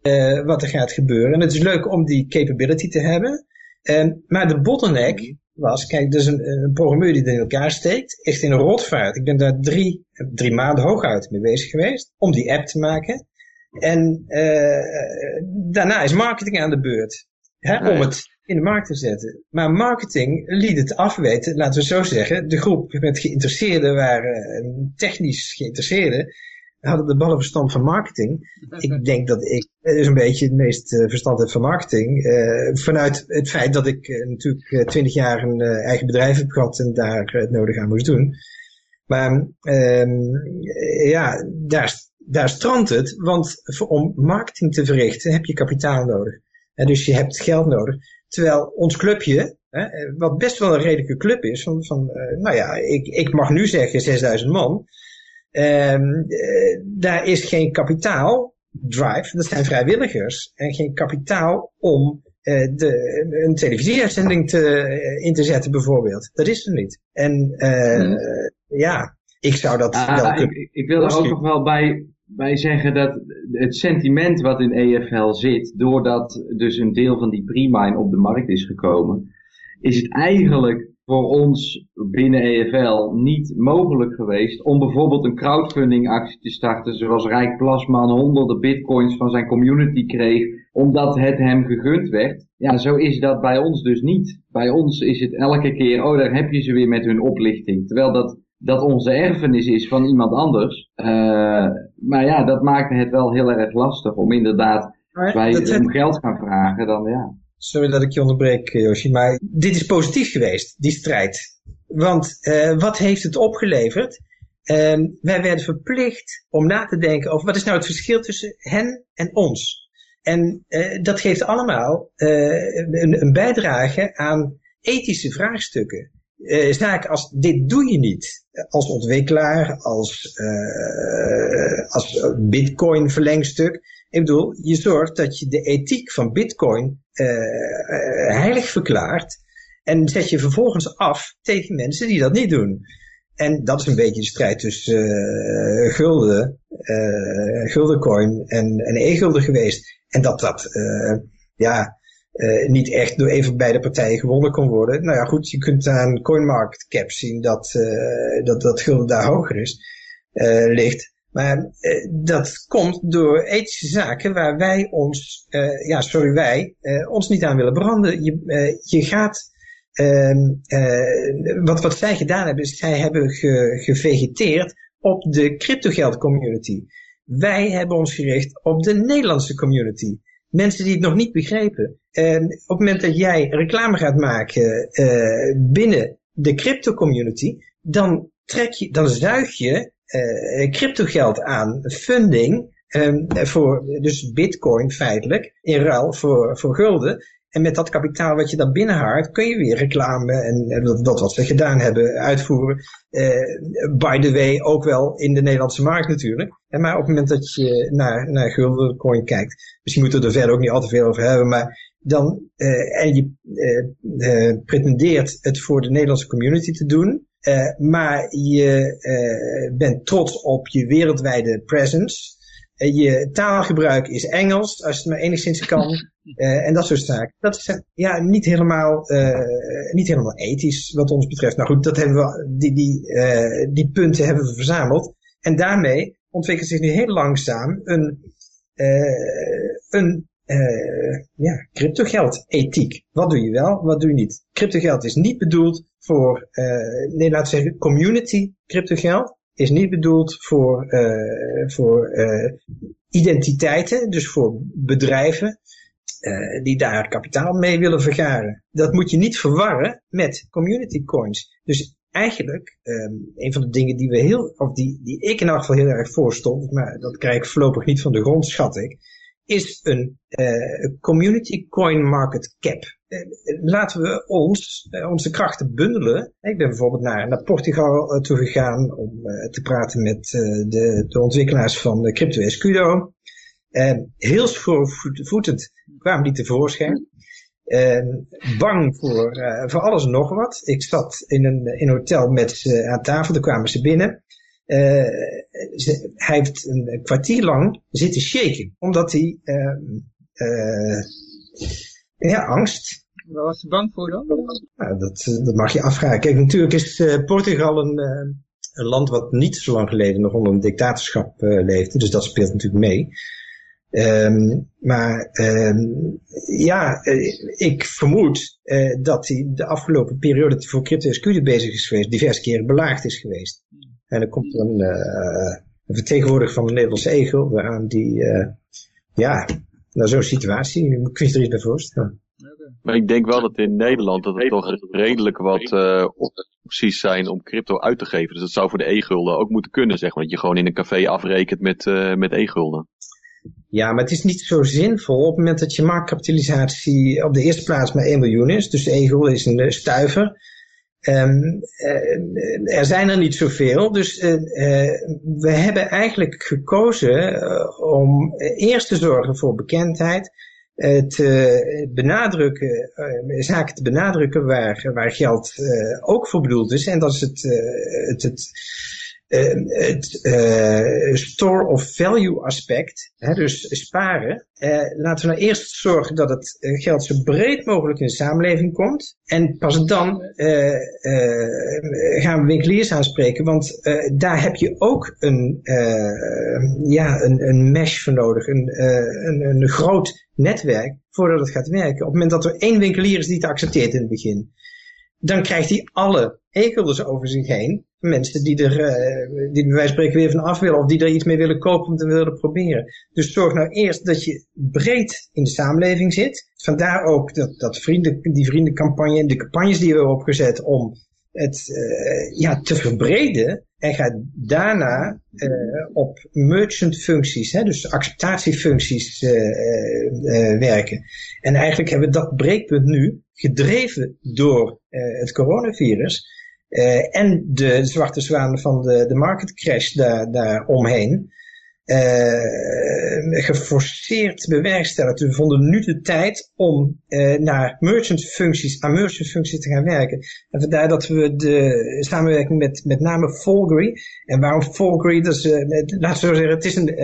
uh, wat er gaat gebeuren. En het is leuk om die capability te hebben. Um, maar de bottleneck was, kijk, dus een, een programmeur die het in elkaar steekt, echt in een rotvaart. Ik ben daar drie, drie maanden hooguit mee bezig geweest om die app te maken. En uh, daarna is marketing aan de beurt. Hè, om het in de markt te zetten. Maar marketing liet het afweten, laten we zo zeggen. De groep met geïnteresseerden waren technisch geïnteresseerden hadden de ballenverstand van marketing. Ik denk dat ik is een beetje het meest uh, verstand heb van marketing. Uh, vanuit het feit dat ik uh, natuurlijk twintig jaar een eigen bedrijf heb gehad en daar het nodig aan moest doen. Maar ehm, ja, daar, daar strandt het, want om marketing te verrichten heb je kapitaal nodig. En dus je hebt geld nodig. Terwijl ons clubje, hè, wat best wel een redelijke club is, van, van nou ja, ik, ik mag nu zeggen 6000 man, um, uh, daar is geen kapitaal drive, dat zijn vrijwilligers, en geen kapitaal om uh, de, een televisieuitzending te, in te zetten bijvoorbeeld. Dat is er niet. En hmm. ja, ik zou dat ah, wel kunnen. Ik, ik wil er ook nog wel bij wij zeggen dat het sentiment wat in EFL zit, doordat dus een deel van die pre-mine op de markt is gekomen, is het eigenlijk voor ons binnen EFL niet mogelijk geweest om bijvoorbeeld een crowdfunding actie te starten zoals Rijk Plasman honderden bitcoins van zijn community kreeg omdat het hem gegund werd. Ja, zo is dat bij ons dus niet. Bij ons is het elke keer, oh daar heb je ze weer met hun oplichting. Terwijl dat dat onze erfenis is van iemand anders. Uh, maar ja, dat maakt het wel heel erg lastig om inderdaad, als wij om geld gaan vragen, dan ja. Sorry dat ik je onderbreek, Yoshi, maar dit is positief geweest, die strijd. Want uh, wat heeft het opgeleverd? Uh, wij werden verplicht om na te denken over wat is nou het verschil tussen hen en ons. En uh, dat geeft allemaal een, een bijdrage aan ethische vraagstukken zaak als dit doe je niet als ontwikkelaar, als, als bitcoin verlengstuk. Ik bedoel, je zorgt dat je de ethiek van bitcoin uh, heilig verklaart en zet je vervolgens af tegen mensen die dat niet doen. En dat is een beetje de strijd tussen uh, gulden, guldencoin en, en e-gulden geweest. En dat dat, ja, niet echt door even beide partijen gewonnen kon worden. Nou ja, goed, je kunt aan CoinMarketCap zien dat, dat, dat gulden daar hoger is, ligt. Maar dat komt door ethische zaken waar wij ons, ja, sorry wij, ons niet aan willen branden. Je, je gaat, ehm, wat, wat zij gedaan hebben, is zij hebben ge, gevegeteerd op de cryptogeld community. Wij hebben ons gericht op de Nederlandse community mensen die het nog niet begrepen. En op het moment dat jij reclame gaat maken binnen de crypto community, dan trek je, dan zuig je crypto geld aan, funding, um, voor dus bitcoin feitelijk, in ruil voor, voor gulden. En met dat kapitaal wat je dan binnenhaalt, kun je weer reclame en dat, wat we gedaan hebben uitvoeren. Uh, by the way, ook wel in de Nederlandse markt natuurlijk. Maar op het moment dat je naar, naar guldencoin kijkt, misschien moeten we er verder ook niet al te veel over hebben, maar dan, uh, en je uh, pretendeert het voor de Nederlandse community te doen, maar je bent trots op je wereldwijde presence, je taalgebruik is Engels, als het maar enigszins kan. En dat soort zaken. Dat is ja, niet, helemaal, niet helemaal ethisch wat ons betreft. Nou goed, dat hebben we, die, die, die punten hebben we verzameld. En daarmee ontwikkelt zich nu heel langzaam een, een ja, cryptogeld ethiek. Wat doe je wel, wat doe je niet? Cryptogeld is niet bedoeld voor, nee laten we zeggen, community cryptogeld is niet bedoeld voor, uh, voor uh, identiteiten, dus voor bedrijven uh, die daar kapitaal mee willen vergaren. Dat moet je niet verwarren met community coins. Dus eigenlijk, um, een van de dingen die we heel, of die, die ik in elk geval heel erg voorstond, maar dat krijg ik voorlopig niet van de grond, schat ik, is een uh, community coin market cap. Uh, laten we ons, uh, onze krachten bundelen. Ik ben bijvoorbeeld naar, naar Portugal toe gegaan om te praten met de, de ontwikkelaars van de Crypto Escudo. heel schoorvoetend kwamen die tevoorschijn. bang voor, voor alles en nog wat. Ik zat in een, in een hotel met ze aan tafel, daar kwamen ze binnen. Uh, hij heeft een kwartier lang zitten shaken. Omdat hij, uh, uh, ja, angst. Waar was hij bang voor dan? Nou, dat, dat mag je afvragen. Kijk, natuurlijk is Portugal een, een land wat niet zo lang geleden nog onder een dictatorschap leefde. Dus dat speelt natuurlijk mee. Um, maar um, ja, ik vermoed dat hij de afgelopen periode dat hij voor crypto bezig is geweest, diverse keren belaagd is geweest. En dan komt er een, uh, een vertegenwoordiger van de Nederlandse Egel aan die, uh, ja, nou zo'n situatie, kun je er iets bij voorstellen. Maar ik denk wel dat in Nederland dat er toch redelijk wat uh, opties zijn om crypto uit te geven. Dus dat zou voor de e-gulden ook moeten kunnen, zeg maar. Dat je gewoon in een café afrekent met, uh, met e-gulden. Ja, maar het is niet zo zinvol op het moment dat je marktkapitalisatie op de eerste plaats maar 1 miljoen is. Dus de e-gulden is een stuiver. Um, uh, er zijn er niet zoveel, dus uh, we hebben eigenlijk gekozen om eerst te zorgen voor bekendheid, te benadrukken, zaken te benadrukken waar, waar geld ook voor bedoeld is. En dat is het, het, het Ehm, het uh, store of value aspect, hè, dus sparen. Uh, laten we nou eerst zorgen dat het eh, geld zo breed mogelijk in de samenleving komt. En pas dan gaan we winkeliers aanspreken, want daar heb je ook een, ja, een, een mesh voor nodig, een, een, een groot netwerk voordat het gaat werken. Op het moment dat er één winkelier is die het accepteert in het begin, dan krijgt hij alle e over zich heen mensen die er, uh, die bij wijze van spreken weer van af willen of die er iets mee willen kopen om te willen proberen. Dus zorg nou eerst dat je breed in de samenleving zit. Vandaar ook dat, dat vrienden, die vriendencampagne en de campagnes die we hebben opgezet om het uh, ja, te verbreden. En ga daarna uh, op merchant functies, hè, dus acceptatiefuncties werken. En eigenlijk hebben we dat breekpunt nu gedreven door het coronavirus. Uh, en de zwarte zwaan van de, de market crash daar, daar omheen. Uh, geforceerd bewerkstelligd. We vonden nu de tijd om naar merchant functies, aan merchant functies te gaan werken. En vandaar dat we de samenwerking met met name Folgry. En waarom Folgry? Dat is, uh, laten we zo zeggen, het is een,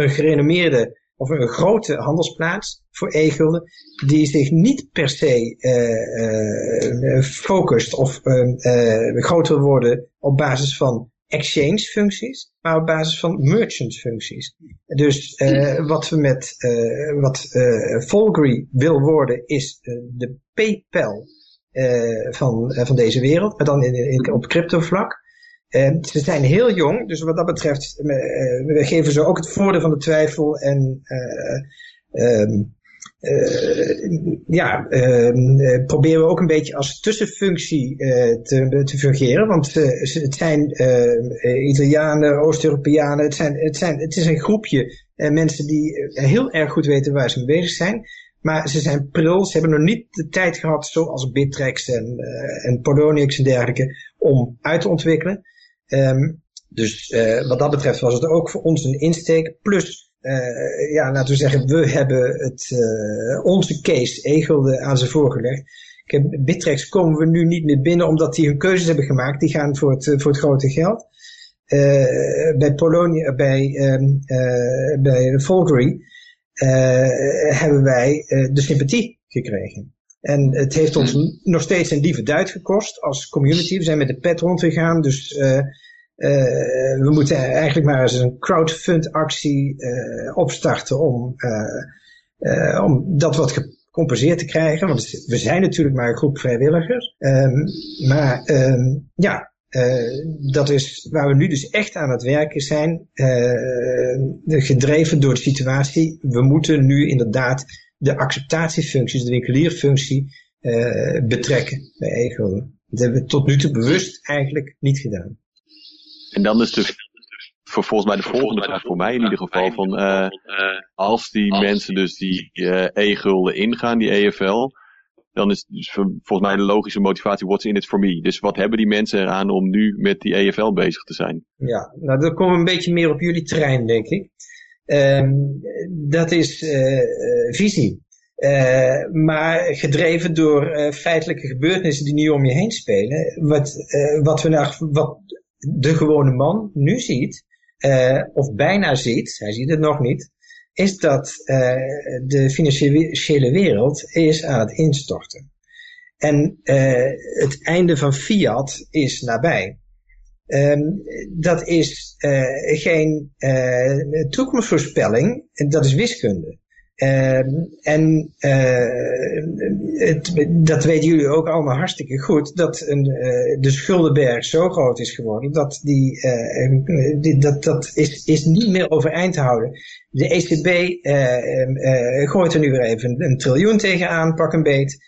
een gerenommeerde of een grote handelsplaats voor e-gulden die zich niet per se uh, focust of uh, groter worden op basis van exchange functies, maar op basis van merchant functies. Dus wat we met wat Volgry wil worden is de PayPal van, van deze wereld, maar dan in, op crypto vlak. Uh, ze zijn heel jong, dus wat dat betreft, uh, we geven ze ook het voordeel van de twijfel en uh, ja, ehm, proberen we ook een beetje als tussenfunctie te, te fungeren. Want het zijn Italianen, Oost-Europeanen, het, zijn, het, zijn, het is een groepje mensen die heel erg goed weten waar ze mee bezig zijn. Maar ze zijn pril, ze hebben nog niet de tijd gehad, zoals Bittrex en, en en dergelijke, om uit te ontwikkelen. Um, dus uh, wat dat betreft was het ook voor ons een insteek. Plus, uh, ja, laten we zeggen, we hebben het, uh, onze case Egelde aan ze voorgelegd. heb Bittrex komen we nu niet meer binnen omdat die hun keuzes hebben gemaakt. Die gaan voor het, voor het grote geld. bij Polonia, bij, um, bij Volgry hebben wij de sympathie gekregen. En het heeft ons hmm. nog steeds een lieve duit gekost als community. We zijn met de pet rondgegaan, dus uh, we moeten eigenlijk maar eens een crowdfund actie uh, opstarten om, om dat wat gecompenseerd te krijgen. Want we zijn natuurlijk maar een groep vrijwilligers. Um, maar um, ja, dat is waar we nu dus echt aan het werken zijn. gedreven door de situatie. We moeten nu inderdaad de acceptatiefuncties, de winkelierfunctie betrekken bij ego. Dat hebben we tot nu toe bewust eigenlijk niet gedaan. En dan is dus voor, volgens mij de volgende vraag voor mij in ieder geval van uh, als die mensen dus die uh, e-gulden ingaan, die EFL, dan is dus volgens mij de logische motivatie what's in it for me. Dus wat hebben die mensen eraan om nu met die EFL bezig te zijn? Ja, nou dat komt een beetje meer op jullie trein denk ik. Um, dat is uh, visie. Uh, maar gedreven door uh, feitelijke gebeurtenissen die nu om je heen spelen. Wat, wat, we nou, wat de gewone man nu ziet, of bijna ziet, hij ziet het nog niet, is dat de financiële wereld is aan het instorten. En het einde van fiat is nabij. Um, dat is geen toekomstvoorspelling, dat is wiskunde. Ehm, en uh, het, dat weten jullie ook allemaal hartstikke goed, dat een, uh, de schuldenberg zo groot is geworden, dat die, uh, die dat, dat is, is niet meer overeind te houden. De ECB gooit er nu weer even een, triljoen tegenaan, pak een beet,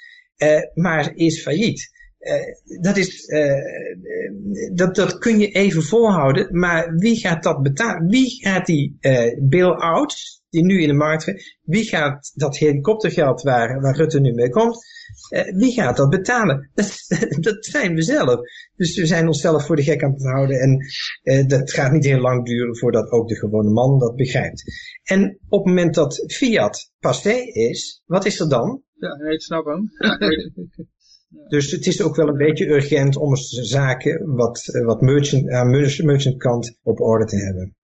maar is failliet. dat, is, dat, dat kun je even volhouden, maar wie gaat dat betalen? Wie gaat die bail-outs, die nu in de markt Wie gaat dat helikoptergeld waar, waar Rutte nu mee komt, eh, wie gaat dat betalen? Dat, dat, zijn we zelf. Dus we zijn onszelf voor de gek aan het houden en eh, dat gaat niet heel lang duren voordat ook de gewone man dat begrijpt. En op het moment dat fiat passé is, wat is er dan? Ja, ik snap hem. Dus het is ook wel een beetje urgent om zaken wat, wat merchant, aan merchant kant op orde te hebben.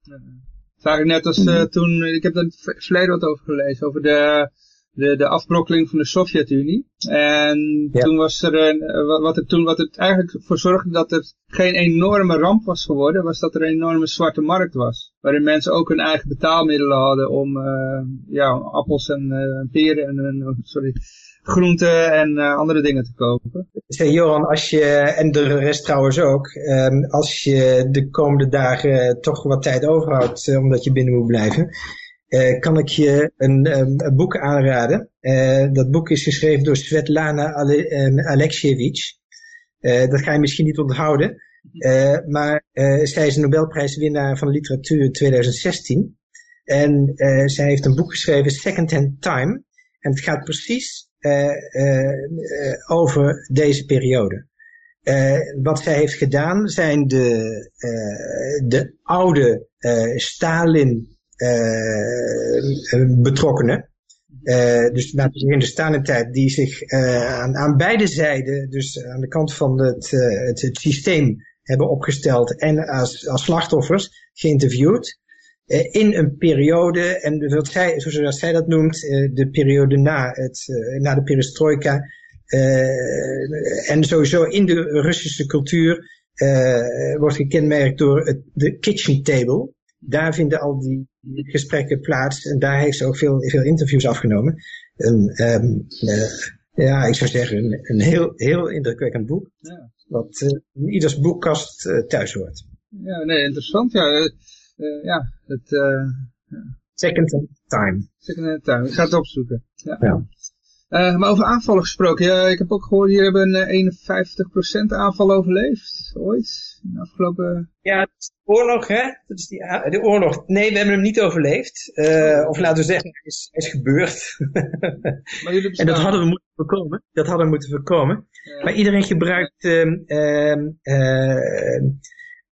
Vaak net als uh, toen, ik heb daar verleden wat over gelezen, over de, de, de afbrokkeling van de Sovjet-Unie. En toen was er, een, eh, wat er toen, wat het eigenlijk voor zorgde dat het geen enorme ramp was geworden, was dat er een enorme zwarte markt was. Waarin mensen ook hun eigen betaalmiddelen hadden om, uh, ja, appels en uh, peren en, sorry, groenten en uh, andere dingen te kopen. Zeg Johan, als je, en de rest trouwens ook, um, als je de komende dagen toch wat tijd overhoudt uh, omdat je binnen moet blijven, kan ik je een, um, een boek aanraden. dat boek is geschreven door Svetlana Ale um, Alexievich. dat ga je misschien niet onthouden. maar zij is een Nobelprijswinnaar van literatuur 2016. En zij heeft een boek geschreven, Second Hand Time. En het gaat precies over deze periode. wat zij heeft gedaan zijn de, de oude Stalin betrokkenen. dus in de Stalin-tijd die zich aan, aan beide zijden, dus aan de kant van het, het, het systeem hebben opgesteld en als, als slachtoffers geïnterviewd. Eh, in een periode, en wat zij, zoals zij dat noemt, eh, de periode na, het, eh, na de perestroika, en sowieso in de Russische cultuur wordt gekenmerkt door het, de kitchen table. Daar vinden al die gesprekken plaats en daar heeft ze ook veel, veel interviews afgenomen. En, um, ja, ik zou zeggen, een, een, heel, heel indrukwekkend boek. Ja. Wat in ieders boekkast thuis hoort. Ja, nee, interessant. Ja. Ja, het... Eh, Second time. Second time. Ik ga het opzoeken. Ja. ja. Uh, maar over aanvallen gesproken. Ja, ik heb ook gehoord, hier hebben een 51% aanval overleefd. Ooit. In de afgelopen... Ja, de oorlog, hè? Dat is die, de oorlog. Nee, we hebben hem niet overleefd. Uh, of laten we zeggen, het is, is gebeurd. maar jullie en dat hadden we moeten voorkomen. Dat hadden we moeten voorkomen. Ja. Maar iedereen gebruikt... Uh,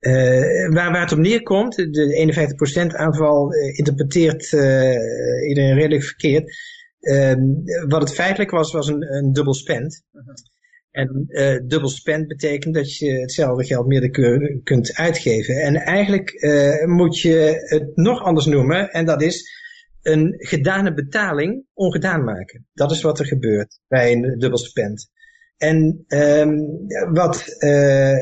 uh, waar, waar het op neerkomt, de 51% aanval uh, interpreteert uh, iedereen redelijk verkeerd. Ehm, wat het feitelijk was, was een, een dubbel spend. -huh. En dubbel spend betekent dat je hetzelfde geld meer kunt uitgeven. En eigenlijk moet je het nog anders noemen. En dat is een gedane betaling ongedaan maken. Dat is wat er gebeurt bij een dubbel spend. En um, wat, uh,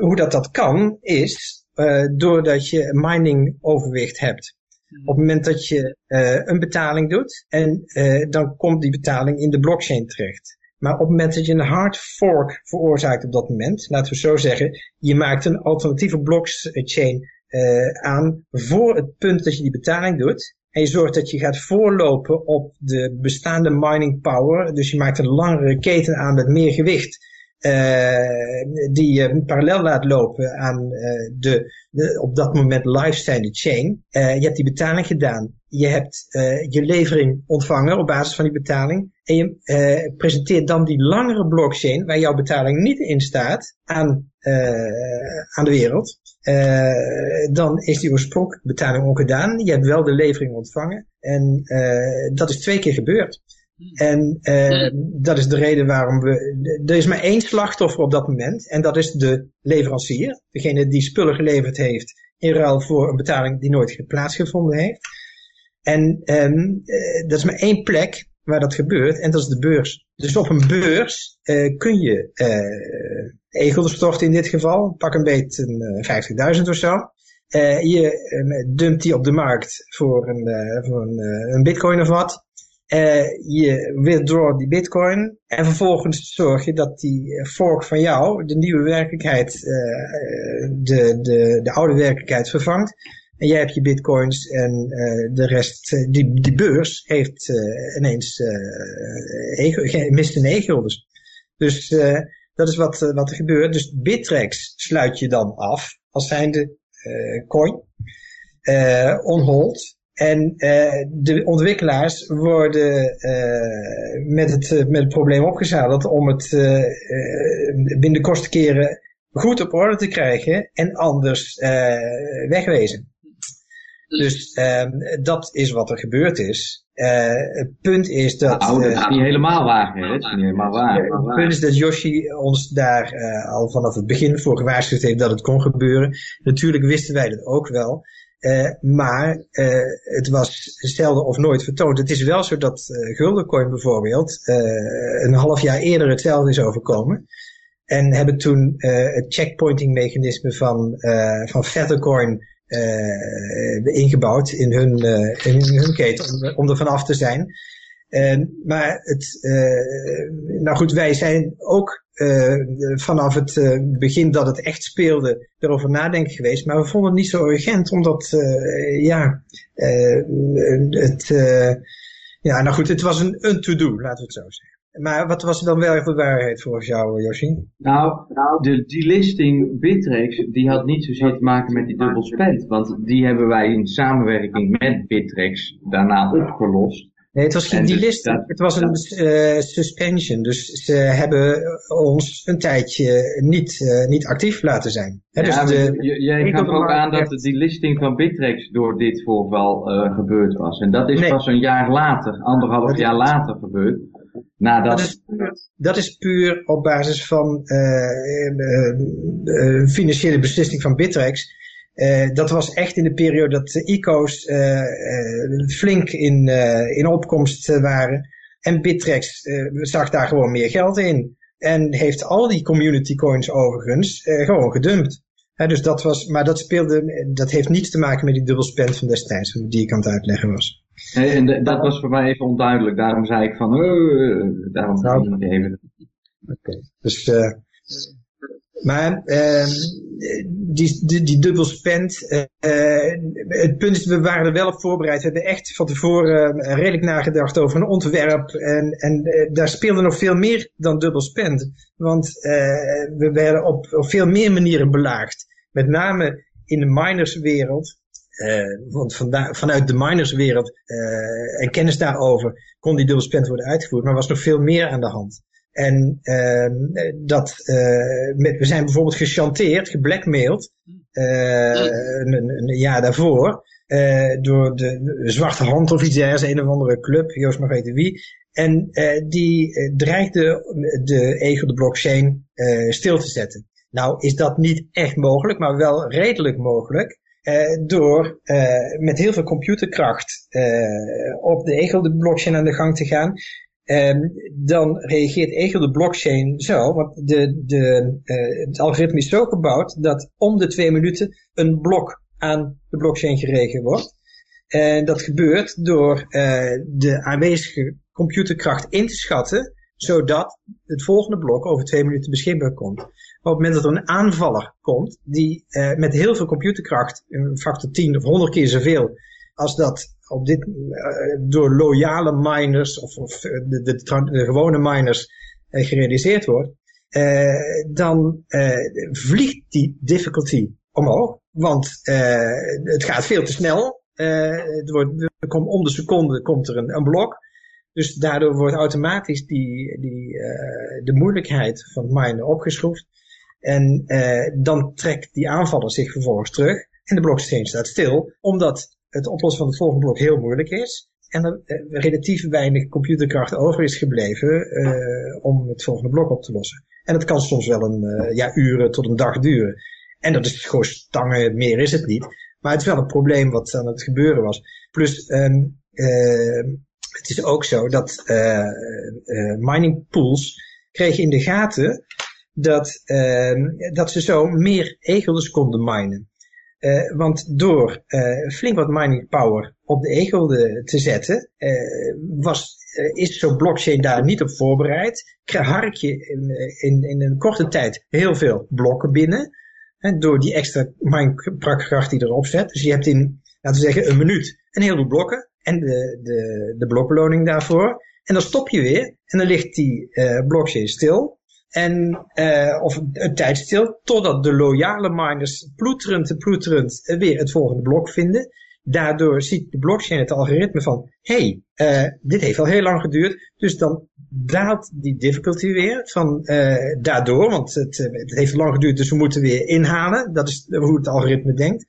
hoe dat dat kan is uh, doordat je mining overwicht hebt. Hmm. Op het moment dat je uh, een betaling doet en dan komt die betaling in de blockchain terecht. Maar op het moment dat je een hard fork veroorzaakt op dat moment, laten we zo zeggen, je maakt een alternatieve blockchain aan voor het punt dat je die betaling doet, en je zorgt dat je gaat voorlopen op de bestaande mining power. Dus je maakt een langere keten aan met meer gewicht. Uh, die je parallel laat lopen aan uh, de, op dat moment lifestyle chain. Uh, je hebt die betaling gedaan. Je hebt je levering ontvangen op basis van die betaling. En je presenteert dan die langere blockchain waar jouw betaling niet in staat aan, aan de wereld. Uh, dan is die oorspronkelijke betaling ongedaan. Je hebt wel de levering ontvangen. En uh, dat is twee keer gebeurd. En uh, dat is de reden waarom we... Er is maar één slachtoffer op dat moment. En dat is de leverancier. Degene die spullen geleverd heeft in ruil voor een betaling die nooit plaatsgevonden heeft. En um, dat is maar één plek waar dat gebeurt. En dat is de beurs. Dus op een beurs uh, kun je uh, egels storten in dit geval. Pak een beet een 50.000 of zo. Je dumpt die op de markt voor een, voor een, een bitcoin of wat. je withdraw die bitcoin en vervolgens zorg je dat die fork van jou de nieuwe werkelijkheid, de, de, de oude werkelijkheid vervangt. En jij hebt je bitcoins en de rest, die, die beurs heeft ineens e mist een e-guldens. Dus dat is wat, wat er gebeurt. Dus Bittrex sluit je dan af als zijnde coin, on hold. En uh, de ontwikkelaars worden uh, met, het, met het probleem opgezadeld om het uh, binnen de keren goed op orde te krijgen en anders wegwezen. Dus ehm, dat is wat er gebeurd is. het punt is dat... Nou, dat is niet helemaal waar. Hè? Dat is niet helemaal waar. Het punt is dat Yoshi ons daar al vanaf het begin voor gewaarschuwd heeft dat het kon gebeuren. Natuurlijk wisten wij dat ook wel. Uh, maar uh, het was zelden of nooit vertoond. Het is wel zo dat uh, Guldencoin bijvoorbeeld een half jaar eerder hetzelfde is overkomen. En hebben toen het checkpointing mechanisme van, van Fettercoin ingebouwd in hun, in hun keten om, om er vanaf te zijn. maar het, nou goed, wij zijn ook vanaf het begin dat het echt speelde erover nadenken geweest. Maar we vonden het niet zo urgent, omdat, ja, het, ja, nou goed, het was een, een to-do, laten we het zo zeggen. Maar wat was dan wel de waarheid volgens jou, Yoshi? Nou, de delisting Bittrex, die had niet zozeer te maken met die dubbel spend. Want die hebben wij in samenwerking met Bittrex daarna opgelost. Nee, het was geen delisting. Het was een uh, suspension. Dus ze hebben ons een tijdje niet, uh, niet actief laten zijn. He, dus jij gaf ook aan dat de delisting van Bittrex door dit voorval uh, gebeurd was. En dat is nee. pas een jaar later, anderhalf jaar later gebeurd. Nadat... Dat, is, dat is puur op basis van financiële beslissing van Bittrex uh, dat was echt in de periode dat de ICO's uh, uh, flink in, in opkomst waren. En Bittrex zag daar gewoon meer geld in. En heeft al die community coins overigens gewoon gedumpt. Dus dat was, maar dat speelde, dat heeft niets te maken met die dubbelspend van destijds, die ik aan het uitleggen was. En, en dat was voor mij even onduidelijk, daarom zei ik van, uh, daarom nou, even. Oké, okay. dus maar uh, die, die, die dubbelspend, uh, het punt is, we waren er wel op voorbereid. We hebben echt van tevoren uh, redelijk nagedacht over een ontwerp. En, en uh, daar speelde nog veel meer dan dubbelspend. Want we werden op, op veel meer manieren belaagd. Met name in de minerswereld. want vanuit de minerswereld en kennis daarover kon die dubbelspend worden uitgevoerd. Maar er was nog veel meer aan de hand. En uh, dat, uh, met, we zijn bijvoorbeeld gechanteerd, geblackmailed, uh, een, een, jaar daarvoor, door de, de, Zwarte Hand of iets dergelijks, een of andere club, Joost mag weten wie. En die dreigde de ego, de blockchain, stil te zetten. Nou is dat niet echt mogelijk, maar wel redelijk mogelijk. door met heel veel computerkracht op de ego, de blockchain aan de gang te gaan. Um, dan reageert Egel de blockchain zo, want de, de, uh, het algoritme is zo gebouwd dat om de twee minuten een blok aan de blockchain geregen wordt. En dat gebeurt door uh, de aanwezige computerkracht in te schatten, zodat het volgende blok over twee minuten beschikbaar komt. Maar op het moment dat er een aanvaller komt, die uh, met heel veel computerkracht, een factor 10 of 100 keer zoveel als dat op dit, uh, door loyale miners of, of eh, de, de, gewone miners uh, gerealiseerd wordt, dan vliegt die difficulty omhoog. Want het gaat veel te snel. het wordt, er komt, om de seconde komt er een, een blok. Dus daardoor wordt automatisch die, die, de moeilijkheid van het minen opgeschroefd. En dan trekt die aanvaller zich vervolgens terug. En de blockchain staat stil, omdat het oplossen van het volgende blok heel moeilijk is. En er uh, relatief weinig computerkracht over is gebleven uh, om het volgende blok op te lossen. En dat kan soms wel een uh, ja, uren tot een dag duren. En dat is gewoon stangen, meer is het niet. Maar het is wel een probleem wat aan het gebeuren was. Plus, um, het is ook zo dat mining pools kregen in de gaten dat, dat ze zo meer egels konden minen. Uh, want door uh, flink wat mining power op de egel te zetten, uh, was, is zo'n blockchain daar niet op voorbereid. Hark je in, in, in, een korte tijd heel veel blokken binnen. Hè, door die extra minekracht die erop zet. Dus je hebt in, laten we zeggen, een minuut een heleboel blokken. En de, de, de blokbeloning daarvoor. En dan stop je weer. En dan ligt die blockchain stil. En, uh, of een tijd stil, totdat de loyale miners ploeterend en ploeterend weer het volgende blok vinden. Daardoor ziet de blockchain het algoritme van, hey, uh, dit heeft al heel lang geduurd, dus dan daalt die difficulty weer van uh, daardoor, want het, het heeft lang geduurd, dus we moeten weer inhalen. Dat is hoe het algoritme denkt.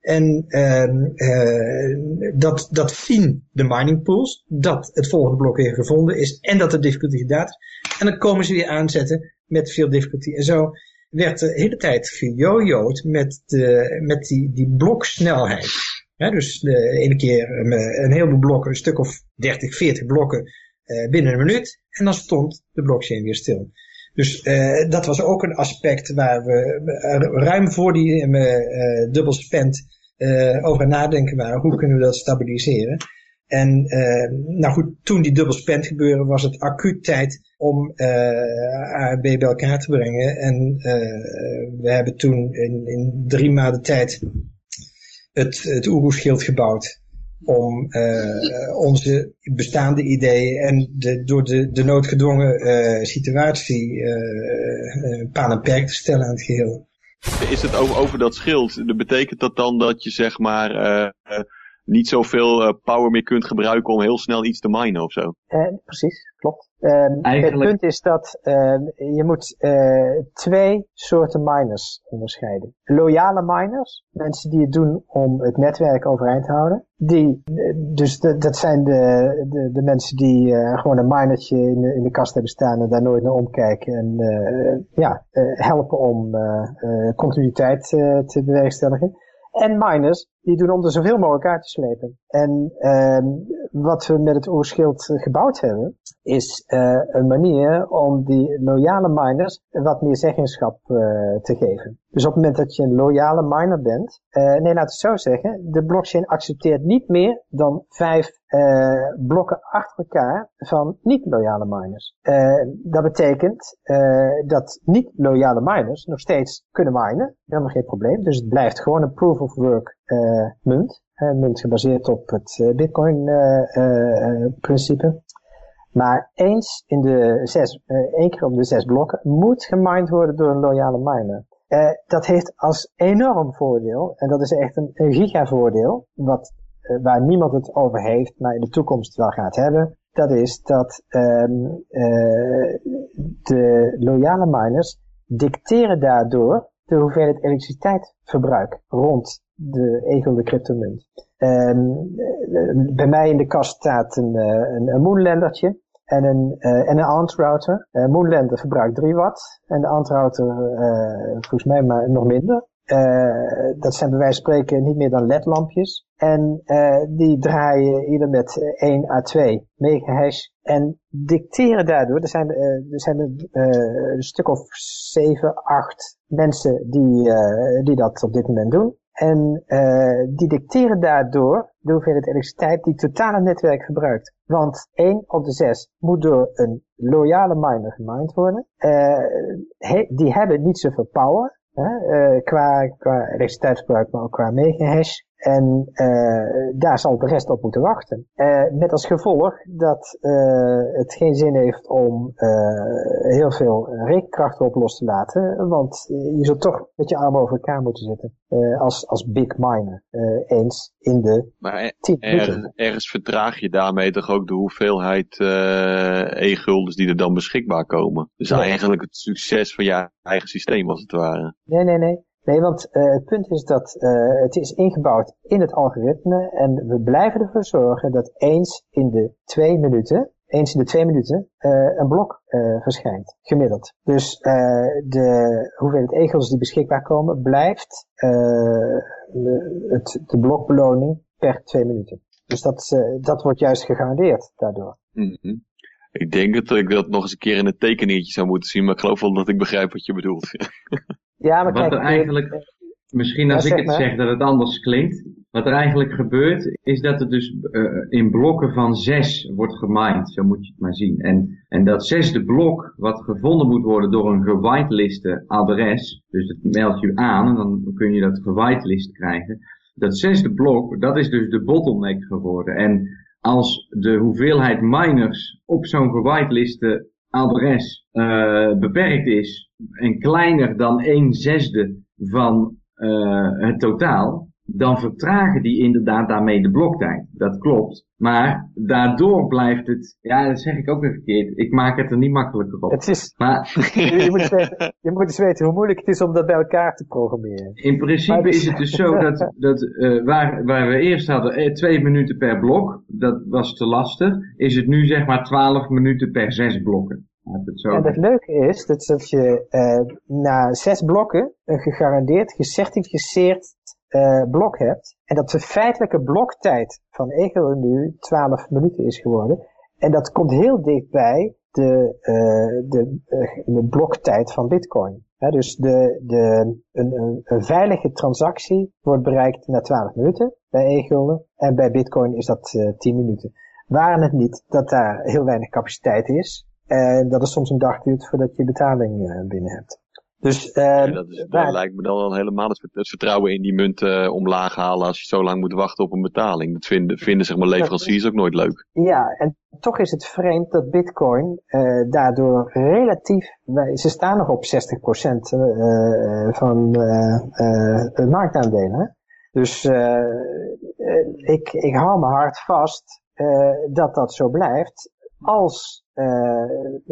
En uh, dat, dat zien de mining pools, dat het volgende blok weer gevonden is en dat de difficulty gedaan is. En dan komen ze weer aanzetten met veel difficulty. En zo werd de hele tijd gejojoed met, de, met die, die bloksnelheid. dus de ene keer een, een heleboel blokken, een stuk of 30, 40 blokken uh, binnen een minuut. En dan stond de blockchain weer stil. Dus uh, dat was ook een aspect waar we ruim voor die uh, dubbel spend over nadenken waren. Hoe kunnen we dat stabiliseren? En nou goed, toen die dubbel spend gebeuren was het acuut tijd om A en bij elkaar te brengen. En we hebben toen in, in drie maanden tijd het, het Oeroe-schild gebouwd om uh, onze bestaande ideeën en de, door de, de noodgedwongen uh, situatie uh, paal en perk te stellen aan het geheel. Is het over, over dat schild, betekent dat dan dat je zeg maar niet zoveel power meer kunt gebruiken om heel snel iets te minen of zo? precies, klopt. Um, Eigenlijk... Het punt is dat uh, je moet uh, twee soorten miners onderscheiden. Loyale miners, mensen die het doen om het netwerk overeind te houden. Die, dus de, dat zijn de, de, de mensen die uh, gewoon een minertje in de, in de kast hebben staan en daar nooit naar omkijken. En ja, helpen om continuïteit te bewerkstelligen. En miners die doen om er zoveel mogelijk uit te slepen. En uh, wat we met het oerschild gebouwd hebben, is uh, een manier om die loyale miners wat meer zeggenschap uh, te geven. Dus op het moment dat je een loyale miner bent, uh, nee, laten we het zo zeggen, de blockchain accepteert niet meer dan vijf uh, blokken achter elkaar van niet-loyale miners. Uh, dat betekent dat niet-loyale miners nog steeds kunnen minen, helemaal geen probleem. Dus het blijft gewoon een proof of work munt. munt gebaseerd op het Bitcoin-principe. Maar eens in de zes, één keer op de zes blokken moet gemined worden door een loyale miner. Uh, dat heeft als enorm voordeel, en dat is echt een, een gigavoordeel, wat, uh, waar niemand het over heeft, maar in de toekomst wel gaat hebben. Dat is dat um, uh, de loyale miners dicteren daardoor de hoeveelheid elektriciteitsverbruik rond de egelde cryptomunt. Um, bij mij in de kast staat een, een, een moonlandertje en een, uh, en een ANT router. Uh, Moonlander verbruikt 3 watt en de ANT router uh, volgens mij maar nog minder. dat zijn bij wijze van spreken niet meer dan LED-lampjes. En die draaien ieder met 1 à 2 megahash en dicteren daardoor. Er zijn, er zijn een stuk of 7, 8 mensen die, die dat op dit moment doen. En uh, die dicteren daardoor de hoeveelheid elektriciteit die het totale netwerk verbruikt. Want 1 op de 6 moet door een loyale miner gemined worden. He, die hebben niet zoveel power. Uh, qua, qua elektriciteitsverbruik, maar ook qua megahash. En uh, daar zal de rest op moeten wachten. Uh, met als gevolg dat uh, het geen zin heeft om heel veel rekenkracht op los te laten. Want je zult toch met je armen over elkaar moeten zitten. als, als big miner. eens in de Maar er, ergens vertraag je daarmee toch ook de hoeveelheid e-guldens die er dan beschikbaar komen. Dus eigenlijk het succes van je eigen systeem als het ware. Nee, nee, nee. Nee, want uh, het punt is dat uh, het is ingebouwd in het algoritme en we blijven ervoor zorgen dat eens in de twee minuten, eens in de twee minuten, uh, een blok verschijnt, gemiddeld. Dus de hoeveelheid egels die beschikbaar komen, blijft de, het, de blokbeloning per twee minuten. Dus dat, dat wordt juist gegarandeerd daardoor. -hmm. Ik denk dat ik dat nog eens een keer in een tekeningetje zou moeten zien, maar ik geloof wel dat ik begrijp wat je bedoelt. Ja, maar kijk, eigenlijk... Misschien als Ja, ik het zeg dat het anders klinkt. Wat er eigenlijk gebeurt, is dat het dus eh, in blokken van zes wordt gemined. Zo moet je het maar zien. En, en dat zesde blok, wat gevonden moet worden door een gewiteliste adres. Dus dat meld je aan en dan kun je dat gewitelist krijgen. Dat zesde blok, dat is dus de bottleneck geworden. En als de hoeveelheid miners op zo'n gewiteliste adres eh, beperkt is en kleiner dan een zesde van eh, het totaal, dan vertragen die inderdaad daarmee de bloktijd. Dat klopt. Maar daardoor blijft het, ja dat zeg ik ook weer verkeerd, ik maak het er niet makkelijker op. Het is, Maar je, moet weten, je moet eens weten hoe moeilijk het is om dat bij elkaar te programmeren. in principe dus- is het dus zo dat, dat eh, waar, waar we eerst hadden eh, twee minuten per blok, dat was te lastig, is het nu zeg maar 12 minuten per zes blokken. Laat het zo En het leuke is dat, dat je eh, na zes blokken een gegarandeerd, gecertificeerd eh, blok hebt. En dat de feitelijke bloktijd van Ego nu 12 minuten is geworden. En dat komt heel dichtbij de, eh, de, de bloktijd van Bitcoin. Dus de, de, een, een, een veilige transactie wordt bereikt na 12 minuten bij e-gulden. En bij Bitcoin is dat eh 10 minuten. Waren het niet dat daar heel weinig capaciteit is. En dat het soms een dag duurt voordat je betaling eh, binnen hebt. Dus eh, Ja, dat, is, lijkt me dan wel helemaal het, het vertrouwen in die munt eh, omlaag halen als je zo lang moet wachten op een betaling. Dat vinden, vinden zeg maar leveranciers ook nooit leuk. Ja, en toch is het vreemd dat Bitcoin eh, daardoor relatief, ze staan nog op 60% eh, van eh, marktaandelen. Dus ik, ik hou me hard vast dat dat zo blijft. Als,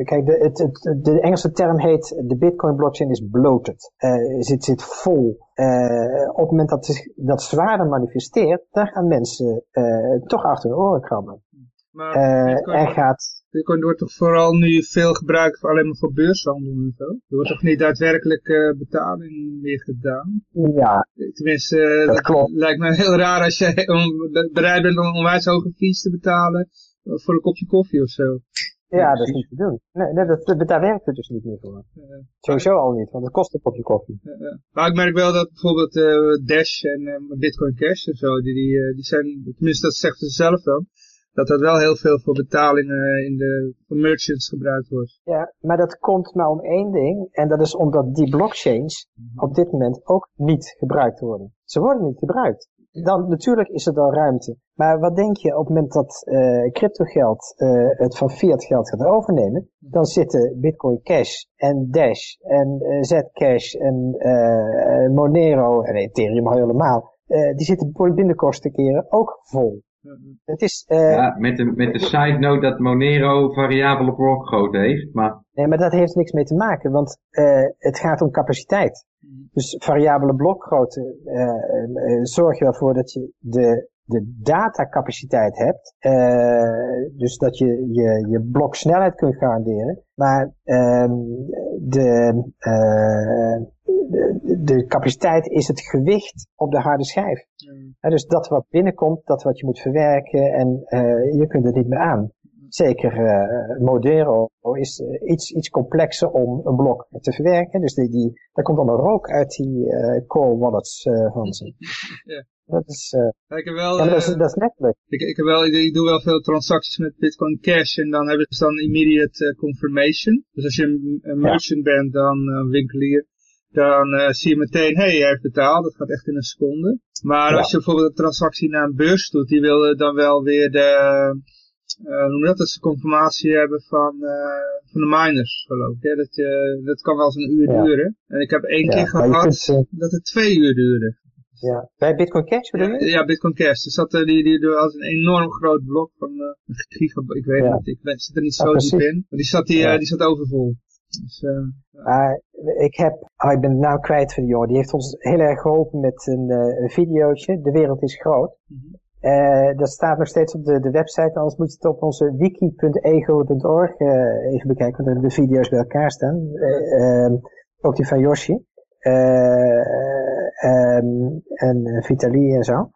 kijk, de, het, het, de Engelse term heet, de Bitcoin blockchain is bloated. Eh zit, zit vol. Eh, op het moment dat dat zwaarder manifesteert, dan gaan mensen eh, toch achter hun oren krabben. Maar Eh, Bitcoin, en wordt- gaat, Bitcoin wordt toch vooral nu veel gebruikt voor alleen maar voor beurshandel en zo? Er wordt toch niet daadwerkelijk eh, betaling meer gedaan? ja, Tenminste, eh, Dat dat, klopt. lijkt me heel raar als jij om- bereid bent om een onwijs hoge fees te betalen eh, voor een kopje koffie of zo. Ja, dat is niet te doen. Nee, nee dat, daar werkt het dus niet meer voor. Sowieso al niet, want het kost een kopje koffie. Maar ik merk wel dat bijvoorbeeld eh, Dash en eh, Bitcoin Cash en zo, die, die, eh, die zijn, tenminste dat zegt ze zelf dan, dat dat wel heel veel voor betalingen in de voor merchants gebruikt wordt. Ja, maar dat komt maar om één ding. En dat is omdat die blockchains op dit moment ook niet gebruikt worden. Ze worden niet gebruikt. Dan natuurlijk is er dan ruimte. Maar wat denk je op het moment dat eh cryptogeld eh, het van fiat geld gaat overnemen? Dan zitten Bitcoin Cash en Dash en eh, Zcash en Monero en Ethereum al helemaal. eh, die zitten binnen de kortste keren ook vol. Het is, eh, Ja, met de, met de side note dat Monero variabele blokgrootte heeft, maar Nee, maar dat heeft niks mee te maken, want eh, het gaat om capaciteit. Dus variabele blokgrootte eh, eh, zorg je ervoor dat je de, de datacapaciteit hebt. eh, dus dat je, je je bloksnelheid kunt garanderen. Maar ehm, de, eh, de, de capaciteit is het gewicht op de harde schijf. Dus dat wat binnenkomt, dat wat je moet verwerken en eh, je kunt het niet meer aan. Zeker eh Modero is eh, iets, iets complexer om een blok te verwerken. Dus die, die, daar komt allemaal rook uit die eh core wallets van ze. Ja. Dat is, Ik heb wel, ja, maar dat, is, dat is netwerk. ik, ik, heb wel ik, ik doe wel veel transacties met Bitcoin Cash en dan hebben ze dan immediate confirmation. Dus als je een, een merchant bent, dan winkelier, dan eh, zie je meteen, hé, hey, hij heeft betaald. Dat gaat echt in een seconde. Maar Ja. als je bijvoorbeeld een transactie naar een beurs doet, die wil dan wel weer de, eh, hoe noem dat, dat ze confirmatie hebben van, eh, van de miners, geloof ik. Hè? Dat, dat kan wel eens een uur Ja. duren. En ik heb één Ja, keer gehad kunt, eh, dat het twee uur duurde. ja. Bij Bitcoin Cash bedoel je? Ja, Bitcoin Cash. Dus dat, eh, die, die, een enorm groot blok van uh, een gigabyte. Ik weet niet, ik ben, zit er niet zo diep in. Maar die zat, die, eh, die zat overvol. Dus, eh, Maar ik heb, oh, ik ben het nou kwijt van die jongen. Die heeft ons heel erg geholpen met een, eh, een videootje. De wereld is groot. Mhm. Eh, dat staat nog steeds op de, de website. Anders moet je het op onze wiki.ego.org eh, even bekijken. Want de video's bij elkaar staan. Eh, ehm, ook die van Yoshi. Eh, ehm, en Vitali en zo.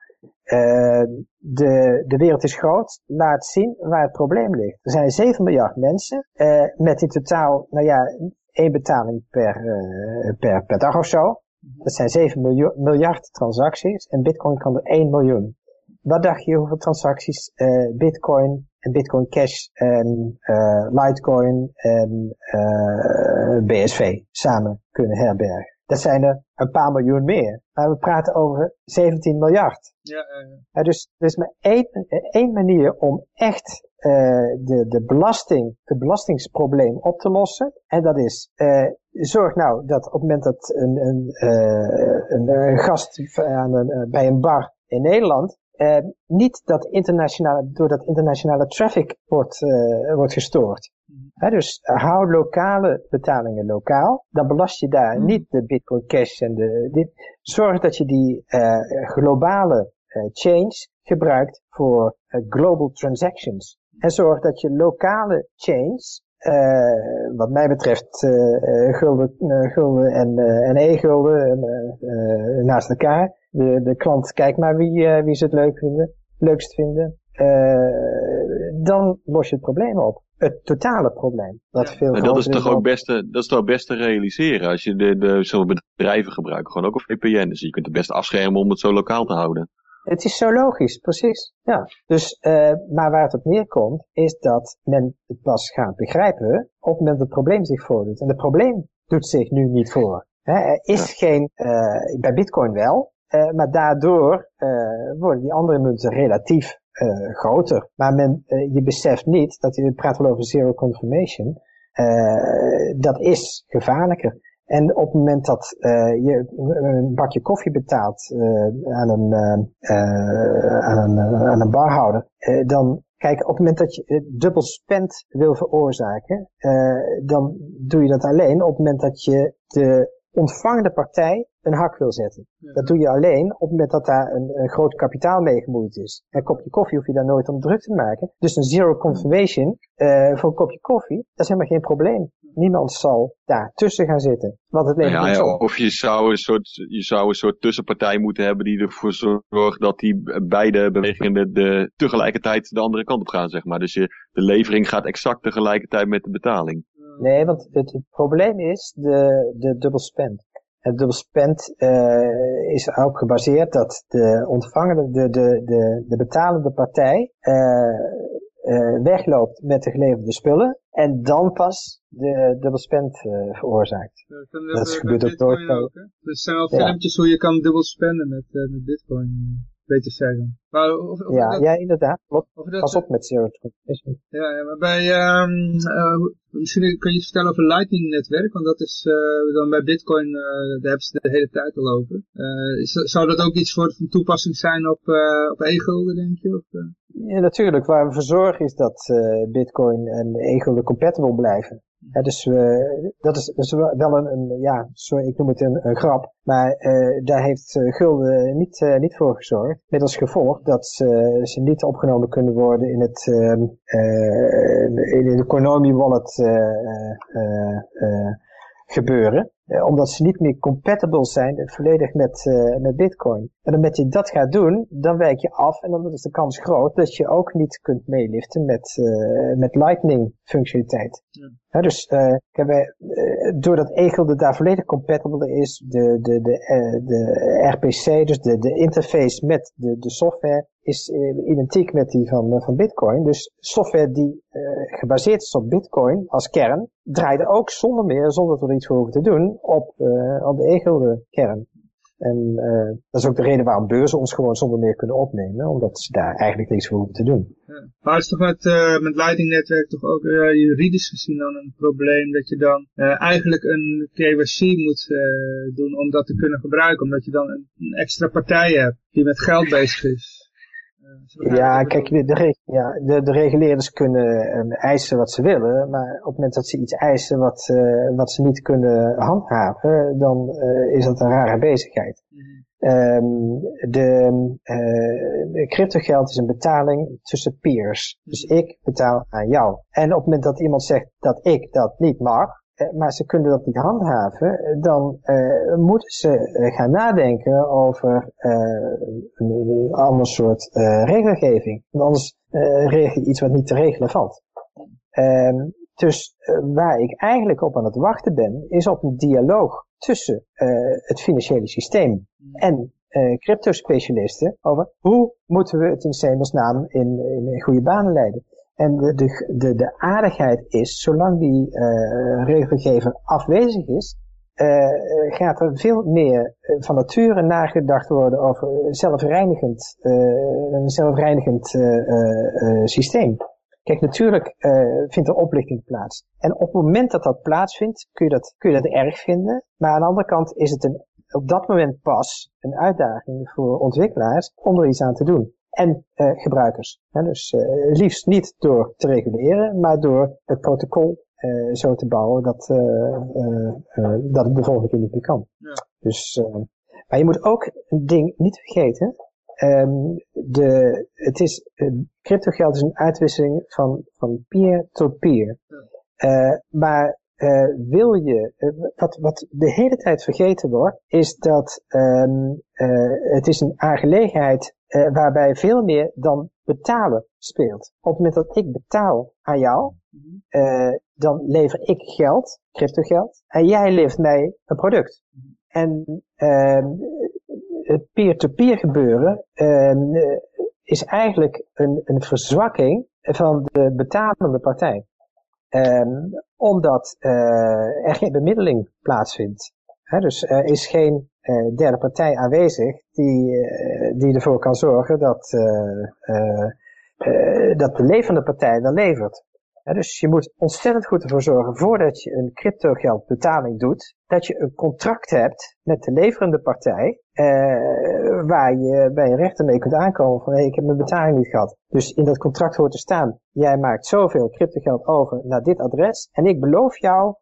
Eh, de, de wereld is groot. Laat zien waar het probleem ligt. Er zijn 7 miljard mensen. eh, met in totaal, nou ja, één betaling per, eh, per, per dag of zo. Dat zijn 7 miljoen, miljard transacties en bitcoin kan er 1 miljoen. Wat dacht je hoeveel transacties uh, bitcoin en bitcoin cash en litecoin en BSV samen kunnen herbergen? Dat zijn er een paar miljoen meer. Maar we praten over 17 miljard. Ja, ja, dus er is maar één, één manier om echt uh, de, de belasting, het belastingsprobleem op te lossen. En dat is, uh, zorg nou dat op het moment dat een, een, een, een gast aan een, bij een bar in Nederland uh, niet dat internationale, door dat internationale traffic wordt, uh, wordt gestoord. He, dus hou lokale betalingen lokaal. Dan belast je daar mm. niet de Bitcoin Cash en de. Dit. Zorg dat je die uh, globale change gebruikt voor global transactions. En zorg dat je lokale chains, wat mij betreft gulden, gulden en, en e-gulden naast elkaar, de, de klant kijkt maar wie, uh, wie ze het leuk vinden, leukst vinden. Uh, dan los je het probleem op. Het totale probleem. Dat, ja. veel dat is toch ook best te, dat is toch best te realiseren. Als je de, de, zo'n bedrijven gebruikt, gewoon ook op VPN. Dus je kunt het best afschermen om het zo lokaal te houden. Het is zo logisch, precies. Ja. Dus, uh, maar waar het op neerkomt, is dat men het pas gaat begrijpen op het moment dat het probleem zich voordoet. En het probleem doet zich nu niet voor. He, er is ja. geen, uh, bij Bitcoin wel, uh, maar daardoor uh, worden die andere munten relatief uh, groter. Maar men, je beseft niet, dat je praat wel over zero confirmation, dat is gevaarlijker. En op het moment dat je een bakje koffie betaalt aan, een, aan, een, aan een barhouder, dan Kijk, op het moment dat je dubbel spend wil veroorzaken, dan doe je dat alleen op het moment dat je de ontvangende partij een hak wil zetten. Ja. Dat doe je alleen op het moment dat daar een, een groot kapitaal mee gemoeid is. Een kopje koffie hoef je daar nooit om druk te maken. Dus een zero confirmation uh, voor een kopje koffie, dat is helemaal geen probleem. Niemand zal daar tussen gaan zitten. Want het levert ja, ja, Of je zou, een soort, je zou een soort tussenpartij moeten hebben die ervoor zorgt dat die beide bewegingen de, de, tegelijkertijd de andere kant op gaan, zeg maar. Dus je, de levering gaat exact tegelijkertijd met de betaling. Nee, want het, het probleem is de, de dubbel spend. Het dubbel spend uh, is ook gebaseerd dat de ontvangende, de, de, de, de betalende partij uh, uh, wegloopt met de geleverde spullen en dan pas de dubbel spend veroorzaakt. dat, gebeurd ook nooit. Ook, er zijn al filmpjes hoe je kan dubbel spenden met, met bitcoin beter zeggen. Maar of, of ja, dat, ja, inderdaad. Klopt. Pas op met zero confirmation. Ja, ja, maar bij, um, uh, misschien kun je iets vertellen over Lightning netwerk, want dat is uh, dan bij Bitcoin, uh, daar hebben ze de hele tijd al over. Is, zou dat ook iets voor van toepassing zijn op, op e-gulden, denk je? Of, Ja, natuurlijk. Waar we voor zorgen is dat Bitcoin en e-gulden compatible blijven. Dus uh, dat, is, wel een, een, ja, sorry, ik noem het een, grap. Maar uh, daar heeft uh, Gulden niet, uh, niet voor gezorgd. Met als gevolg dat ze, ze niet opgenomen kunnen worden in het uh, in de Konami wallet gebeuren. omdat ze niet meer compatible zijn volledig met, met bitcoin. En omdat je dat gaat doen, dan wijk je af en dan is de kans groot dat je ook niet kunt meeliften met, met lightning functionaliteit. Ja, dus uh, doordat Egelde daar volledig compatible is, de, de, de, uh, de RPC, dus de, de interface met de, de software, is identiek met die van, van Bitcoin. Dus software die gebaseerd is op Bitcoin als kern, draaide ook zonder meer, zonder dat we er iets voor hoeven te doen, op, op de Egelde kern. En uh, dat is ook de reden waarom beurzen ons gewoon zonder meer kunnen opnemen, omdat ze daar eigenlijk niks voor hoeven te doen. Ja. Maar is toch met, uh, met Lightning toch ook uh, juridisch gezien dan een probleem dat je dan eigenlijk een KYC moet doen om dat te kunnen gebruiken, omdat je dan een extra partij hebt die met geld bezig is. Ja, kijk, de, de, ja, de, de reguleerders kunnen um, eisen wat ze willen, maar op het moment dat ze iets eisen wat, uh, wat ze niet kunnen handhaven, dan uh, is dat een rare bezigheid. Mm -hmm. um, de uh, cryptogeld is een betaling tussen peers. Dus ik betaal aan jou. En op het moment dat iemand zegt dat ik dat niet mag, maar ze kunnen dat niet handhaven, dan uh, moeten ze gaan nadenken over uh, een, ander soort regelgeving. Want anders regel je iets wat niet te regelen valt. Ehm, dus waar ik eigenlijk op aan het wachten ben, is op een dialoog tussen het financiële systeem en uh, crypto-specialisten over hoe moeten we het in hemelsnaam in, in goede banen leiden. En de, de, de, aardigheid is, zolang die uh, regelgever afwezig is, uh, gaat er veel meer van nature nagedacht worden over zelfreinigend, een zelfreinigend systeem. Kijk, natuurlijk vindt er oplichting plaats. En op het moment dat dat plaatsvindt, kun je dat, kun je dat erg vinden. Maar aan de andere kant is het een op dat moment pas een uitdaging voor ontwikkelaars om er iets aan te doen. En uh, gebruikers. dus uh, liefst niet door te reguleren, maar door het protocol uh, zo te bouwen dat, dat het de volgende keer niet meer kan. Ja. Dus, maar je moet ook een ding niet vergeten. Um, de, het is, cryptogeld is een uitwisseling van, van peer tot peer. Ja. maar wil je, wat, wat de hele tijd vergeten wordt, is dat um, uh, het is een aangelegenheid waarbij veel meer dan betalen speelt. Op het moment dat ik betaal aan jou, dan lever ik geld, cryptogeld, en jij levert mij een product. En ehm, het peer-to-peer -peer gebeuren ehm, is eigenlijk een, een verzwakking van de betalende partij. Um, omdat uh, er geen bemiddeling plaatsvindt. Dus er is geen uh, derde partij aanwezig die, uh, die ervoor kan zorgen dat, dat de levende partij dan levert. Dus je moet ontzettend goed ervoor zorgen, voordat je een crypto geldbetaling doet, dat je een contract hebt met de leverende partij, waar je bij een rechter mee kunt aankomen van, hé, hey, ik heb mijn betaling niet gehad. Dus in dat contract hoort te staan, jij maakt zoveel cryptogeld over naar dit adres en ik beloof jou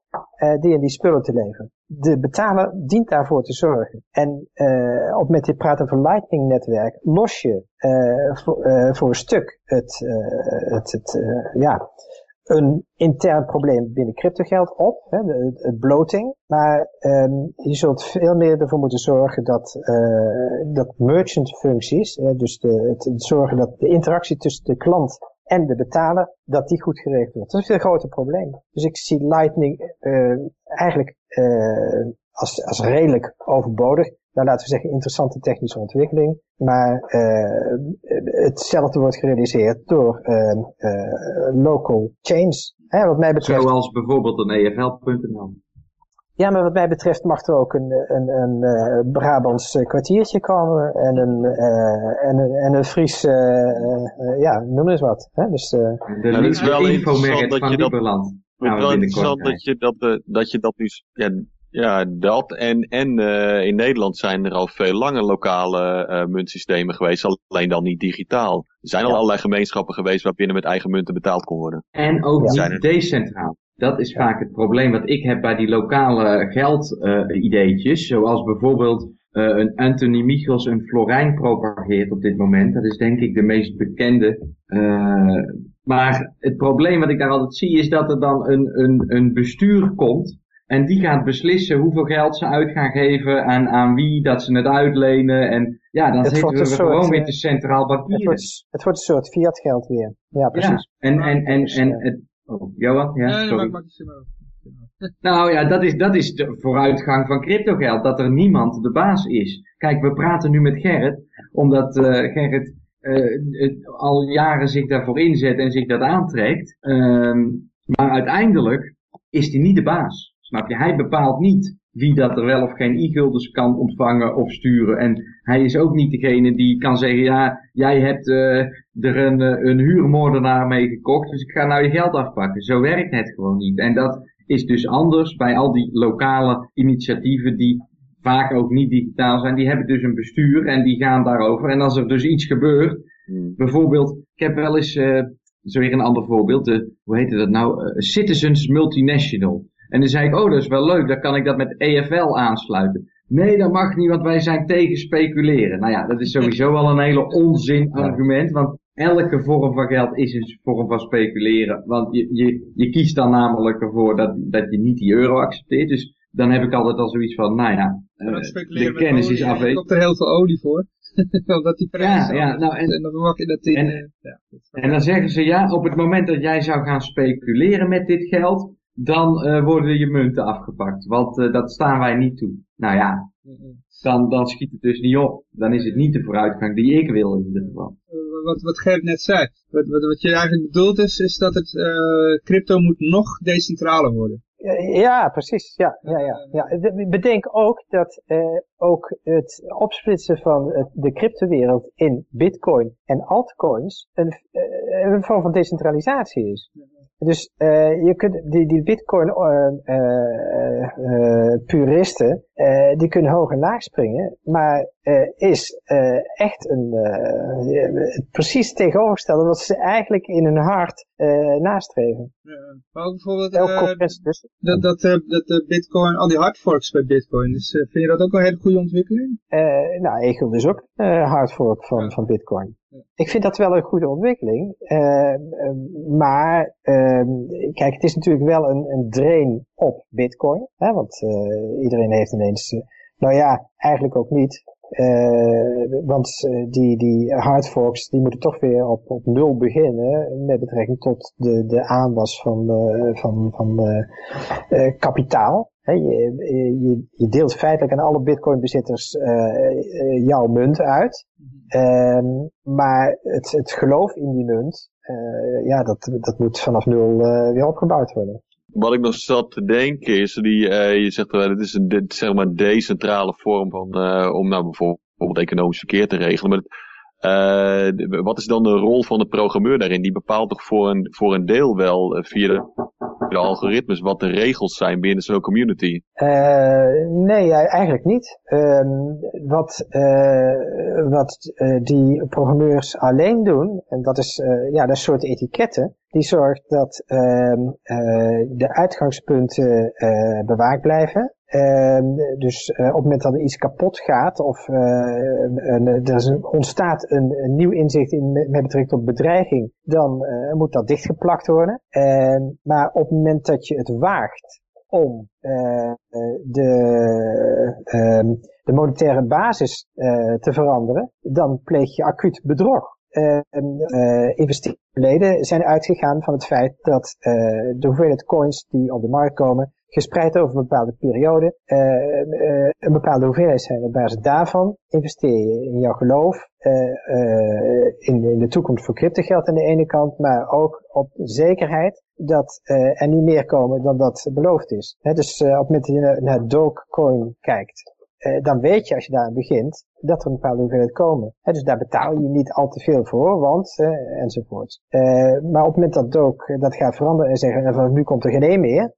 die en die spullen te leveren. De betaler dient daarvoor te zorgen. En uh, op met dit praten over Lightning netwerk los je uh, voor, voor, een stuk het, het, het ja, een intern probleem binnen cryptogeld op, hè, de, het bloating. Maar um, je zult veel meer ervoor moeten zorgen dat, uh, dat merchant functies, uh, dus de, het, zorgen dat de interactie tussen de klant en de betaler, dat die goed geregeld wordt. Dat is een grote probleem. Dus ik zie Lightning uh, eigenlijk als, als redelijk overbodig nou laten we zeggen, interessante technische ontwikkeling. Maar uh, hetzelfde wordt gerealiseerd door local chains. Hè, wat mij betreft, Zoals bijvoorbeeld een EFL.nl. Ja, maar wat mij betreft mag er ook een, een, een, een Brabants kwartiertje komen en een, en een, en een Fries, ja, noem eens wat. Hè? Dus, de nou, is wel interessant dat je dat, nou, wel interessant dat je dat, dat je dat nu, ja, ja, dat. En, en uh, in Nederland zijn er al veel langer lokale uh, muntsystemen geweest, alleen dan niet digitaal. Er zijn al allerlei gemeenschappen geweest waarbinnen met eigen munten betaald kon worden. En ook niet decentraal. Dat is vaak het probleem wat ik heb bij die lokale geldideetjes. Uh, zoals bijvoorbeeld een Anthony Michels een Florijn propageert op dit moment. Dat is denk ik de meest bekende. maar het probleem wat ik daar altijd zie is dat er dan een, een, een bestuur komt en die gaat beslissen hoeveel geld ze uit gaan geven en aan wie, dat ze het uitlenen. En ja, dan zitten we gewoon weer te centraal bankieren. Het wordt, het wordt een soort fiat geld weer. Ja, precies. Ja, en, en, en, en, het, oh, Johan? Ja, sorry. Nou ja, dat is, dat is de vooruitgang van cryptogeld, dat er niemand de baas is. Kijk, we praten nu met Gerrit, omdat uh, Gerrit uh, al jaren zich daarvoor inzet en zich dat aantrekt. Uh, maar uiteindelijk is hij niet de baas. Snap je? Hij bepaalt niet wie dat er wel of geen e-guldens kan ontvangen of sturen. En hij is ook niet degene die kan zeggen, ja, jij hebt uh, er een, uh, een huurmoordenaar mee gekocht, dus ik ga nou je geld afpakken. Zo werkt het gewoon niet. En dat is dus anders bij al die lokale initiatieven die vaak ook niet digitaal zijn. Die hebben dus een bestuur en die gaan daarover. En als er dus iets gebeurt, hmm. bijvoorbeeld, ik heb wel eens, uh, zo weer een ander voorbeeld, de, hoe heette dat nou, Citizens Multinational. En dan zei ik, oh dat is wel leuk, dan kan ik dat met EFL aansluiten. Nee, dat mag niet, want wij zijn tegen speculeren. Nou ja, dat is sowieso al een hele onzin argument, want elke vorm van geld is een vorm van speculeren. Want je, je, je kiest dan namelijk ervoor dat, dat je niet die euro accepteert. Dus dan heb ik altijd al zoiets van, nou ja, uh, de kennis is afwezig. Er komt er heel veel olie voor. Omdat die prijs Ja, ja, nou, en- en dan verwacht je dat die... en- eh, ja, En dan zeggen ze ja, op het moment dat jij zou gaan speculeren met dit geld, dan eh, worden je munten afgepakt. Want eh, dat staan wij niet toe. Nou ja, dan, dan schiet het dus niet op. Dan is het niet de vooruitgang die ik wil in ieder geval. Eh, wat, wat Gert net zei. Wat, wat, wat je eigenlijk bedoelt is, is dat het eh, crypto moet nog decentraler worden. Ja, precies. Ja, ja, ja, ja. De- Bedenk ook dat eh, ook het opsplitsen van de cryptowereld in bitcoin en altcoins een, een vorm van decentralisatie is. Dus eh, je kunt die, die bitcoin eh, eh, puristen, die kunnen hoog en laag springen, maar is echt een precies tegenovergestelde wat ze eigenlijk in hun hart nastreven. Ja. Maar ook bijvoorbeeld dus. dat, dat, dat de bitcoin, al die hardforks bij bitcoin, dus vind je dat ook een hele goede ontwikkeling? Nou, ik wil dus ook uh, hard fork van, Ja. van Bitcoin. Ik vind dat wel een goede ontwikkeling. eh, eh, maar eh, kijk, het is natuurlijk wel een, een drain op Bitcoin. Hè, want eh, iedereen heeft ineens. eh, nou ja, eigenlijk ook niet. Eh, want die, die hard forks die moeten toch weer op, op nul beginnen met betrekking tot de, de aanwas van, van, van kapitaal. Je, je, je deelt feitelijk aan alle bitcoinbezitters jouw munt uit. Ehm, maar het, het geloof in die munt, eh, ja, dat, dat moet vanaf nul eh, weer opgebouwd worden. Wat ik nog zat te denken is, die, eh, je zegt wel, dit is een dit, zeg maar decentrale vorm van, om nou bijvoorbeeld economisch verkeer te regelen. Maar het, de- wat is dan de rol van de programmeur daarin? Die bepaalt toch voor een, voor een deel wel eh, via de, de algoritmes wat de regels zijn binnen zo'n community. Eh, nee, eigenlijk niet. Ehm, wat wat die programmeurs alleen doen, en dat is ja, dat soort etiketten, die zorgt dat ehm, eh, de uitgangspunten bewaakt blijven. Ehm, dus eh, op het moment dat er iets kapot gaat of eh, een, er is een- ontstaat een, nieuw inzicht in, met betrekking tot bedreiging, dan eh, moet dat dichtgeplakt worden. Ehm, maar op het moment dat je het waagt om eh, eh, de, ehm, de monetaire basis eh, te veranderen, dan pleeg je acuut bedrog. Eh, eh, investeerleden zijn uitgegaan van het feit dat eh, de hoeveelheid coins die op de markt komen, gespreid over een bepaalde periode, eh, eh, een bepaalde hoeveelheid zijn. Op basis daarvan investeer je in jouw geloof, eh, in, in de toekomst voor cryptogeld aan de ene kant, maar ook op zekerheid dat er niet meer komen dan dat beloofd is. Dus op het moment dat je naar, Dogecoin kijkt, dan weet je als je daar begint dat er een bepaalde hoeveelheid komen. Dus daar betaal je niet al te veel voor, want enzovoort. Maar op het moment dat Doge dat gaat veranderen en zeggen en van nu komt er geen één meer,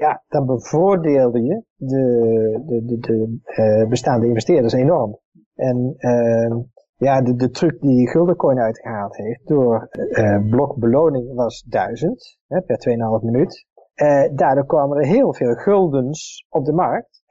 ja, dan bevoordeelde je de, de, de, eh, bestaande investeerders enorm. En uh, ja, de, de truc die Guldencoin uitgehaald heeft door uh, blokbeloning was 1000 hè, per 2,5 minuut. Uh, daardoor kwamen er heel veel guldens op de markt.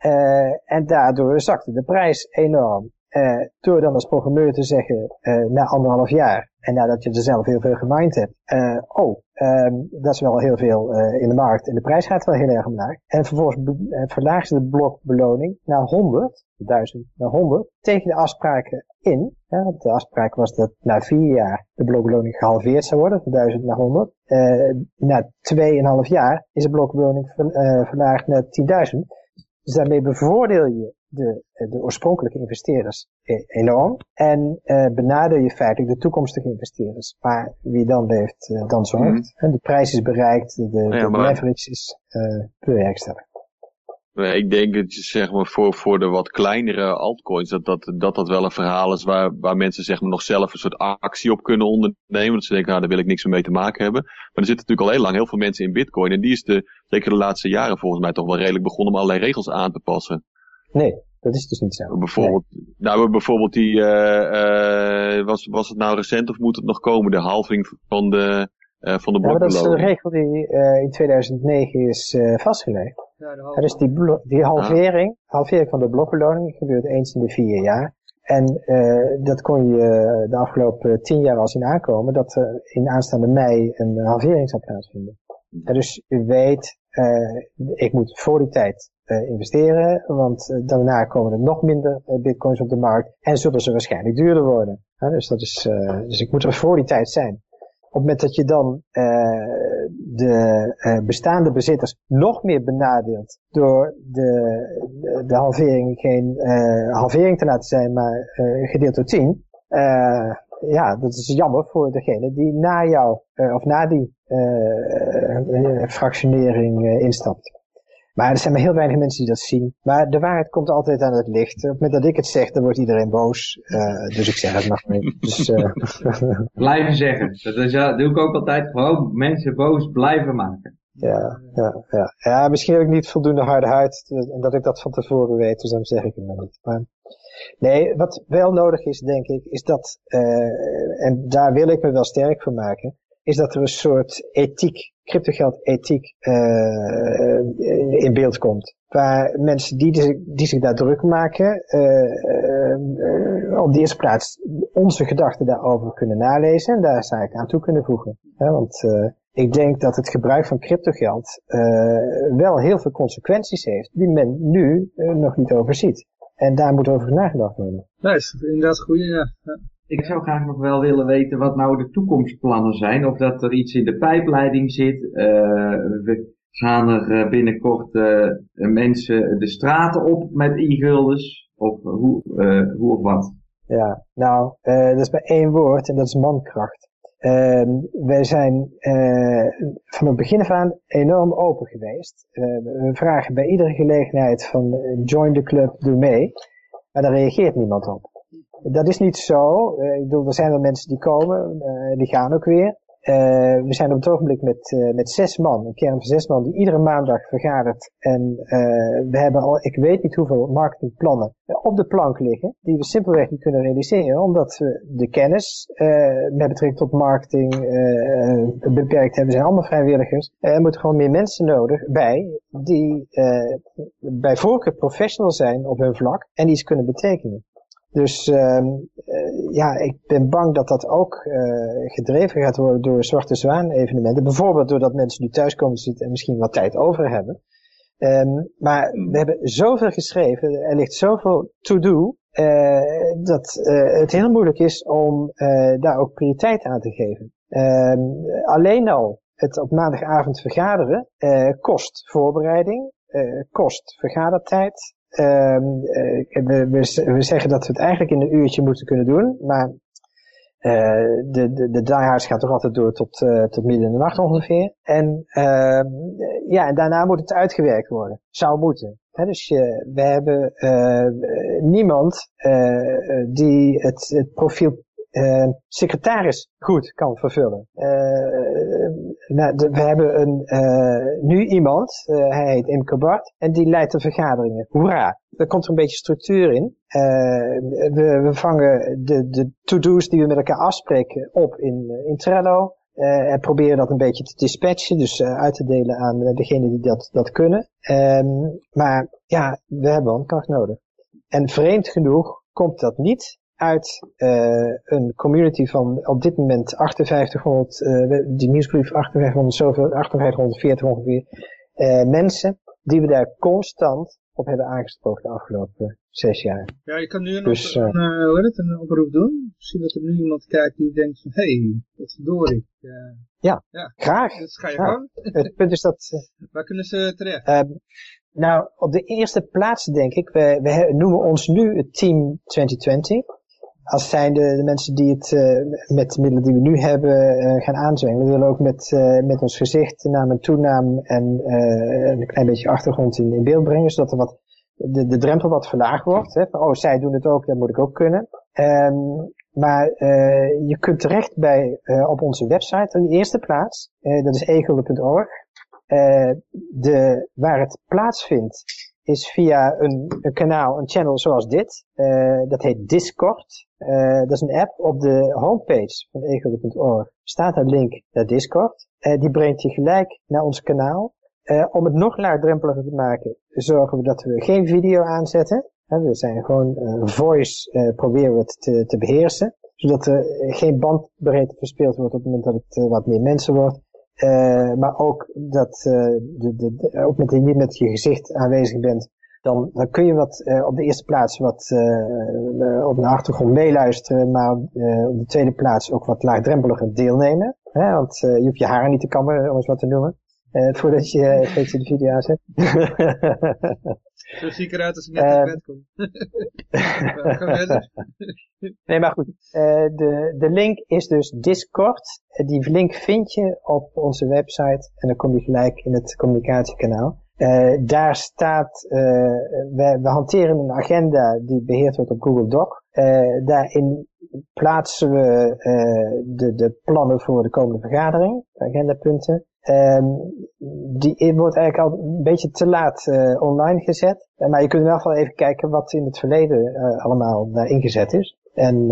En daardoor zakte de prijs enorm. Uh, door dan als programmeur te zeggen, uh, na anderhalf jaar, en nadat je er zelf heel veel gemined hebt, uh, oh, um, dat is wel heel veel in de markt en de prijs gaat wel heel erg omlaag. En vervolgens verlagen ze de blokbeloning naar 100, 1000 naar 100, tegen de afspraken in. De afspraak was dat na vier jaar de blokbeloning gehalveerd zou worden, van 1000 naar 100. Uh, na 2,5 jaar is de blokbeloning ver, verlaagd naar 10.000. Dus daarmee bevoordeel je de, de oorspronkelijke investeerders enorm. En uh, benadeel je feitelijk de toekomstige investeerders. Maar wie dan leeft, uh, dan zorgt. En de prijs is bereikt, de, de, ja, de leverage is uh, bewerkstelligd. Ik denk dat je zeg maar voor, voor de wat kleinere altcoins, dat dat, dat, dat wel een verhaal is waar, waar mensen zeg maar nog zelf een soort actie op kunnen ondernemen. Dat ze denken, nou daar wil ik niks mee te maken hebben. Maar er zitten natuurlijk al heel lang heel veel mensen in bitcoin. En die is de, zeker de laatste jaren volgens mij toch wel redelijk begonnen om allerlei regels aan te passen. Nee, dat is dus niet zo. Bijvoorbeeld, nee. nou, bijvoorbeeld die, uh, uh, was, was het nou recent of moet het nog komen? De halving van de, uh, van de ja, dat is een regel die in 2009 is vastgelegd. Ja, dus die, die halvering, ah. halvering van de blokbeloning gebeurt eens in de vier jaar. En dat kon je de afgelopen tien jaar al zien aankomen, dat er in aanstaande mei een halvering zou plaatsvinden. Ja, dus je weet, uh, ik moet voor die tijd investeren, want daarna komen er nog minder bitcoins op de markt en zullen ze waarschijnlijk duurder worden. dus, dat is, dus ik moet er voor die tijd zijn. Op het moment dat je dan de bestaande bezitters nog meer benadeelt door de, de, halvering geen halvering te laten zijn, maar gedeeld door 10, ja, dat is jammer voor degene die na jou, of na die fractionering instapt. Maar er zijn maar heel weinig mensen die dat zien. Maar de waarheid komt altijd aan het licht. Op het moment dat ik het zeg, dan wordt iedereen boos. dus ik zeg het nog niet. Dus, blijven zeggen. Dat, is, doe ik ook altijd. Gewoon mensen boos blijven maken. Ja, ja, ja. ja, misschien heb ik niet voldoende harde huid. En dat ik dat van tevoren weet. Dus dan zeg ik het maar niet. Maar nee, wat wel nodig is, denk ik, is dat, en daar wil ik me wel sterk voor maken is dat er een soort ethiek, cryptogeld ethiek uh, in beeld komt. Waar mensen die, zich daar druk maken, uh, op de eerste plaats onze gedachten daarover kunnen nalezen en daar zou ik aan toe kunnen voegen. want ik denk dat het gebruik van cryptogeld wel heel veel consequenties heeft die men nu nog niet overziet. En daar moet over nagedacht worden. Dat is inderdaad goed, ja. Ik zou graag nog wel willen weten wat nou de toekomstplannen zijn. Of dat er iets in de pijpleiding zit. Uh, we gaan er eh, binnenkort uh, mensen de straten op met e-guldens. Of hoe, hoe of wat? Ja, nou, dat is maar één woord en dat is mankracht. Ehm, wij zijn van het begin af aan enorm open geweest. we vragen bij iedere gelegenheid van join the club, doe mee. Maar daar reageert niemand op. Dat is niet zo. Uh, ik bedoel, er zijn wel mensen die komen, uh, die gaan ook weer. Uh, we zijn op het ogenblik met, met zes man, een kern van zes man, die iedere maandag vergadert. En we hebben al, ik weet niet hoeveel marketingplannen op de plank liggen, die we simpelweg niet kunnen realiseren, omdat we de kennis met betrekking tot marketing beperkt hebben. We zijn allemaal vrijwilligers. er moeten gewoon meer mensen nodig bij, die bij voorkeur professional zijn op hun vlak en iets kunnen betekenen. Dus uh, ja, ik ben bang dat dat ook uh, gedreven gaat worden door Zwarte Zwaan evenementen. Bijvoorbeeld doordat mensen nu thuis komen zitten en misschien wat tijd over hebben. Um, maar we hebben zoveel geschreven, er ligt zoveel to do, uh, dat het heel moeilijk is om daar ook prioriteit aan te geven. Um, alleen al het op maandagavond vergaderen kost voorbereiding, kost vergadertijd, we, we, we, zeggen dat we het eigenlijk in een uurtje moeten kunnen doen, maar uh, de, de, de gaat toch altijd door tot, uh, tot midden in de nacht ongeveer. En uh, ja, en daarna moet het uitgewerkt worden. Zou moeten. Dus we hebben niemand die het, het profiel uh, secretaris goed kan vervullen. Uh, nou, we hebben een, uh, nu iemand, hij heet Imke Bart, en die leidt de vergaderingen. Hoera! Er komt er een beetje structuur in. we, we vangen de, de to-do's die we met elkaar afspreken op in, in Trello. en proberen dat een beetje te dispatchen, dus uit te delen aan degenen die dat, dat kunnen. Maar ja, we hebben een kracht nodig. En vreemd genoeg komt dat niet uit uh, een community van op dit moment 5800, uh, die nieuwsbrief 5800, zoveel, 5840 ongeveer, uh, mensen die we daar constant op hebben aangesproken de afgelopen zes jaar. Ja, je kan nu een, dus, op, een, hoe het, een oproep doen. Misschien dat er nu iemand kijkt die denkt van, hé, hey, wat verdorie. Ja, ja, ja, graag. Dat ga je gewoon. Het punt is dat... Waar kunnen ze terecht? Ehm, nou, op de eerste plaats denk ik, we, we noemen ons nu het Team 2020 als zijn de, mensen die het uh, met de middelen die we nu hebben uh, gaan aanzwengelen. We willen ook met, uh, met ons gezicht, naam en toenaam en een klein beetje achtergrond in, beeld brengen. Zodat er wat, de, de drempel wat verlaagd wordt. Hè? Oh, zij doen het ook, dat moet ik ook kunnen. Um, maar je kunt terecht bij, op onze website in de eerste plaats. dat is egelde.org. de, waar het plaatsvindt is via een, een, kanaal, een channel zoals dit. Uh, dat heet Discord. Uh, dat is een app op de homepage van egelde.org. Staat een link naar Discord. Uh, die brengt je gelijk naar ons kanaal. om het nog laagdrempeliger te maken, zorgen we dat we geen video aanzetten. we zijn gewoon voice, proberen we het te, te beheersen. Zodat er geen bandbreedte verspeeld wordt op het moment dat het wat meer mensen wordt. Maar ook dat de, de, de, ook met, je met je gezicht aanwezig bent, dan, dan kun je wat op de eerste plaats wat op de achtergrond meeluisteren, maar op de tweede plaats ook wat laagdrempeliger deelnemen. Hè? Want je hoeft je haren niet te kammen, om eens wat te noemen. voordat je, je de video aanzet. Zo zie ik eruit als ik net uit bed kom. nee, maar goed. Uh, de, de link is dus Discord. Die link vind je op onze website. En dan kom je gelijk in het communicatiekanaal. Uh, daar staat, uh, we, we, hanteren een agenda die beheerd wordt op Google Doc. daarin plaatsen we de, de plannen voor de komende vergadering, de agendapunten. Um, die wordt eigenlijk al een beetje te laat uh, online gezet. Uh, maar je kunt in ieder geval even kijken wat in het verleden allemaal daar ingezet is. En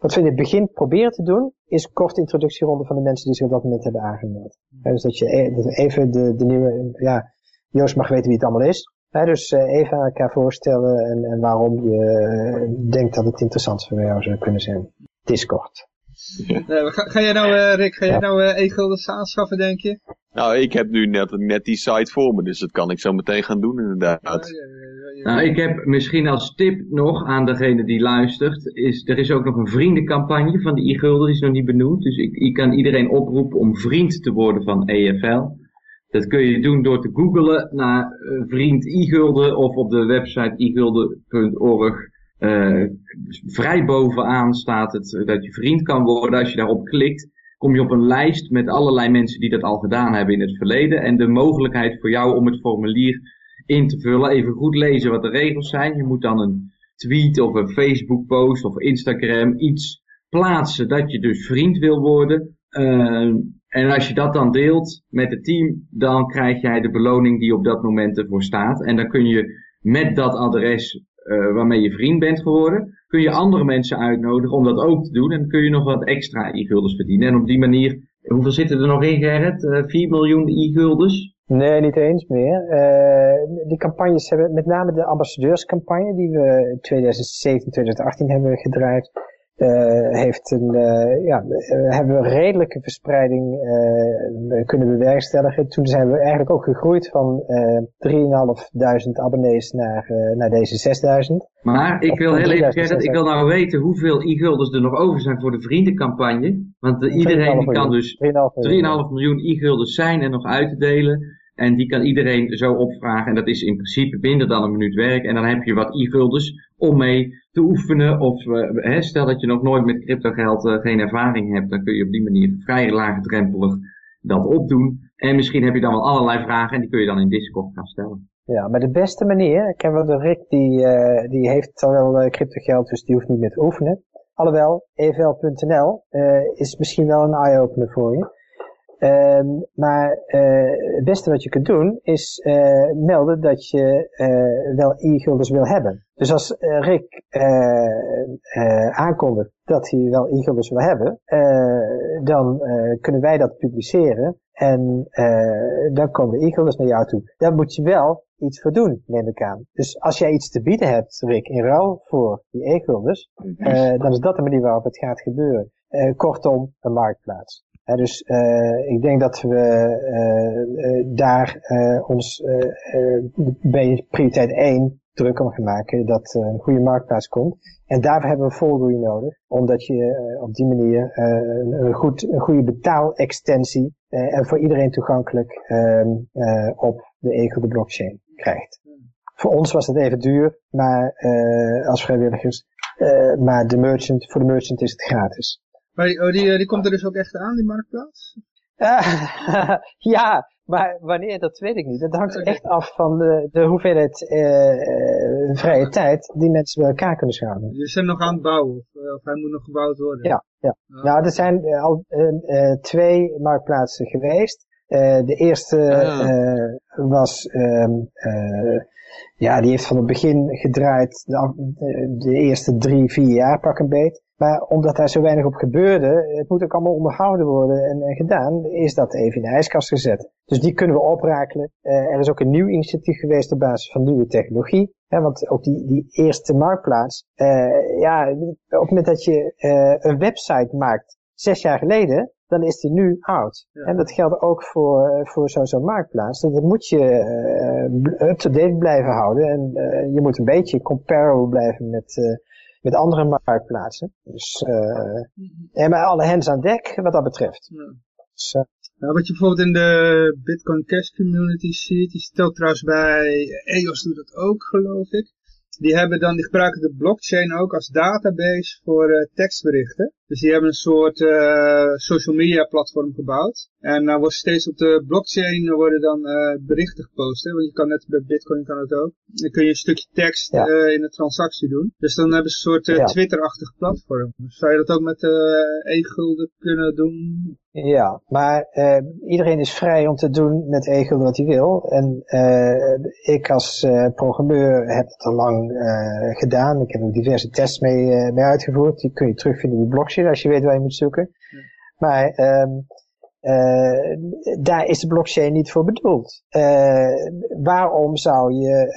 wat we in het begin proberen te doen, is korte introductieronde van de mensen die zich op dat moment hebben aangemeld. dus dat je e-, dat even de, de nieuwe, ja, Joost mag weten wie het allemaal is. dus even aan elkaar voorstellen en, en waarom je denkt dat het interessant voor jou zou kunnen zijn. Discord. Uh, ga, ga, jij nou, uh, Rick, ga jij nou uh, e-guldens aanschaffen, denk je? Nou, ik heb nu net, net die site voor me, dus dat kan ik zo meteen gaan doen, inderdaad. nou, ik heb misschien als tip nog aan degene die luistert, is, er is ook nog een vriendencampagne van de e-gulden, die is nog niet benoemd. Dus ik, ik kan iedereen oproepen om vriend te worden van EFL. Dat kun je doen door te googlen naar vriend e-gulden of op de website e-gulden.org uh, vrij bovenaan staat het dat je vriend kan worden. Als je daarop klikt, kom je op een lijst met allerlei mensen die dat al gedaan hebben in het verleden. En de mogelijkheid voor jou om het formulier in te vullen. Even goed lezen wat de regels zijn. Je moet dan een tweet of een Facebook post of Instagram iets plaatsen dat je dus vriend wil worden. Uh, en als je dat dan deelt met het team, dan krijg jij de beloning die op dat moment ervoor staat. En dan kun je met dat adres uh, waarmee je vriend bent geworden, kun je andere mensen uitnodigen om dat ook te doen. En kun je nog wat extra e-guldens verdienen. En op die manier, hoeveel zitten er nog in Gerrit? Uh, 4 miljoen e-guldens? Nee, niet eens meer. Uh, die campagnes hebben, met name de ambassadeurscampagne die we in 2017, 2018 hebben gedraaid, heeft een, uh, ja, hebben we redelijke verspreiding uh, kunnen bewerkstelligen. Toen zijn we eigenlijk ook gegroeid van 3.500 abonnees naar, naar deze 6.000. Maar ik wil heel even zeggen, ik wil nou weten hoeveel e-guldens er nog over zijn voor de vriendencampagne. Want iedereen kan dus 3,5 miljoen e-guldens zijn en nog uitdelen. En die kan iedereen zo opvragen. En dat is in principe minder dan een minuut werk. En dan heb je wat e-guldens om mee te oefenen. Of uh, stel dat je nog nooit met crypto geld uh, geen ervaring hebt. Dan kun je op die manier vrij laagdrempelig dat opdoen. En misschien heb je dan wel allerlei vragen. En die kun je dan in Discord gaan stellen. Ja, maar de beste manier, ik heb wel de Rick, die, uh, die heeft al wel crypto geld, dus die hoeft niet meer te oefenen. Alhoewel, evl.nl is misschien wel een eye-opener voor je. Um, maar uh, het beste wat je kunt doen is uh, melden dat je uh, wel e-guldens wil hebben. Dus als Rick aankondigt dat hij wel e-guldens wil hebben, dan kunnen wij dat publiceren en dan komen de e-guldens naar jou toe. Daar moet je wel iets voor doen, neem ik aan. Dus als jij iets te bieden hebt, Rick, in ruil voor die e-guldens, dan is dat de manier waarop het gaat gebeuren. kortom, een marktplaats dus uh, ik denk dat we uh, uh, daar ons bij prioriteit 1 druk om gaan maken dat een goede marktplaats komt. En daarvoor hebben we volgroei nodig, omdat je op die manier een, goed, een goede betaalextensie en voor iedereen toegankelijk ehm, op de Ego de blockchain krijgt. Voor ons was het even duur, maar als vrijwilligers, maar de merchant, voor de merchant is het gratis. Maar die, oh, die, die komt er dus ook echt aan, die marktplaats? ja, maar wanneer, dat weet ik niet. Dat hangt echt af van de, de hoeveelheid uh, vrije tijd die mensen bij elkaar kunnen schalen. Je zijn nog aan het bouwen, of, eh, of hij moet nog gebouwd worden? Ja, ja. Oh. nou er zijn uh, al twee marktplaatsen geweest. de eerste ah. was, ehm, ja, die heeft van het begin gedraaid, de, de, eerste drie, vier jaar pak een beet. Maar omdat daar zo weinig op gebeurde, het moet ook allemaal onderhouden worden en, en gedaan, is dat even in de ijskast gezet. Dus die kunnen we oprakelen. Uh, er is ook een nieuw initiatief geweest op basis van nieuwe technologie. Hè, want ook die, die eerste marktplaats, uh, ja, op het moment dat je uh, een website maakt, zes jaar geleden, dan is die nu oud. En dat geldt ook voor, voor zo'n marktplaats. Dat moet je up-to-date blijven houden. En je moet een beetje comparable blijven met, met andere marktplaatsen. Dus en maar alle hands aan dek wat dat betreft. Dus, nou, wat je bijvoorbeeld in de Bitcoin Cash community ziet, die stelt trouwens bij EOS doet dat ook geloof ik. Die, hebben dan, die gebruiken de blockchain ook als database voor uh, tekstberichten. Dus die hebben een soort uh, social media platform gebouwd. En dan wordt steeds op de blockchain worden dan uh, berichten gepost. Hè? Want je kan net bij Bitcoin kan het ook. Dan kun je een stukje tekst ja. in een transactie doen. Dus dan hebben ze een soort ja. Twitter-achtig platform. zou je dat ook met e-gulden kunnen doen? Ja, maar iedereen is vrij om te doen met e-gulden wat hij wil. En ik als programmeur heb het al lang gedaan. Ik heb ook diverse tests mee, mee uitgevoerd. Die kun je terugvinden in de blockchain als je weet waar je moet zoeken. Ja. Maar um, daar is de blockchain niet voor bedoeld. waarom zou je,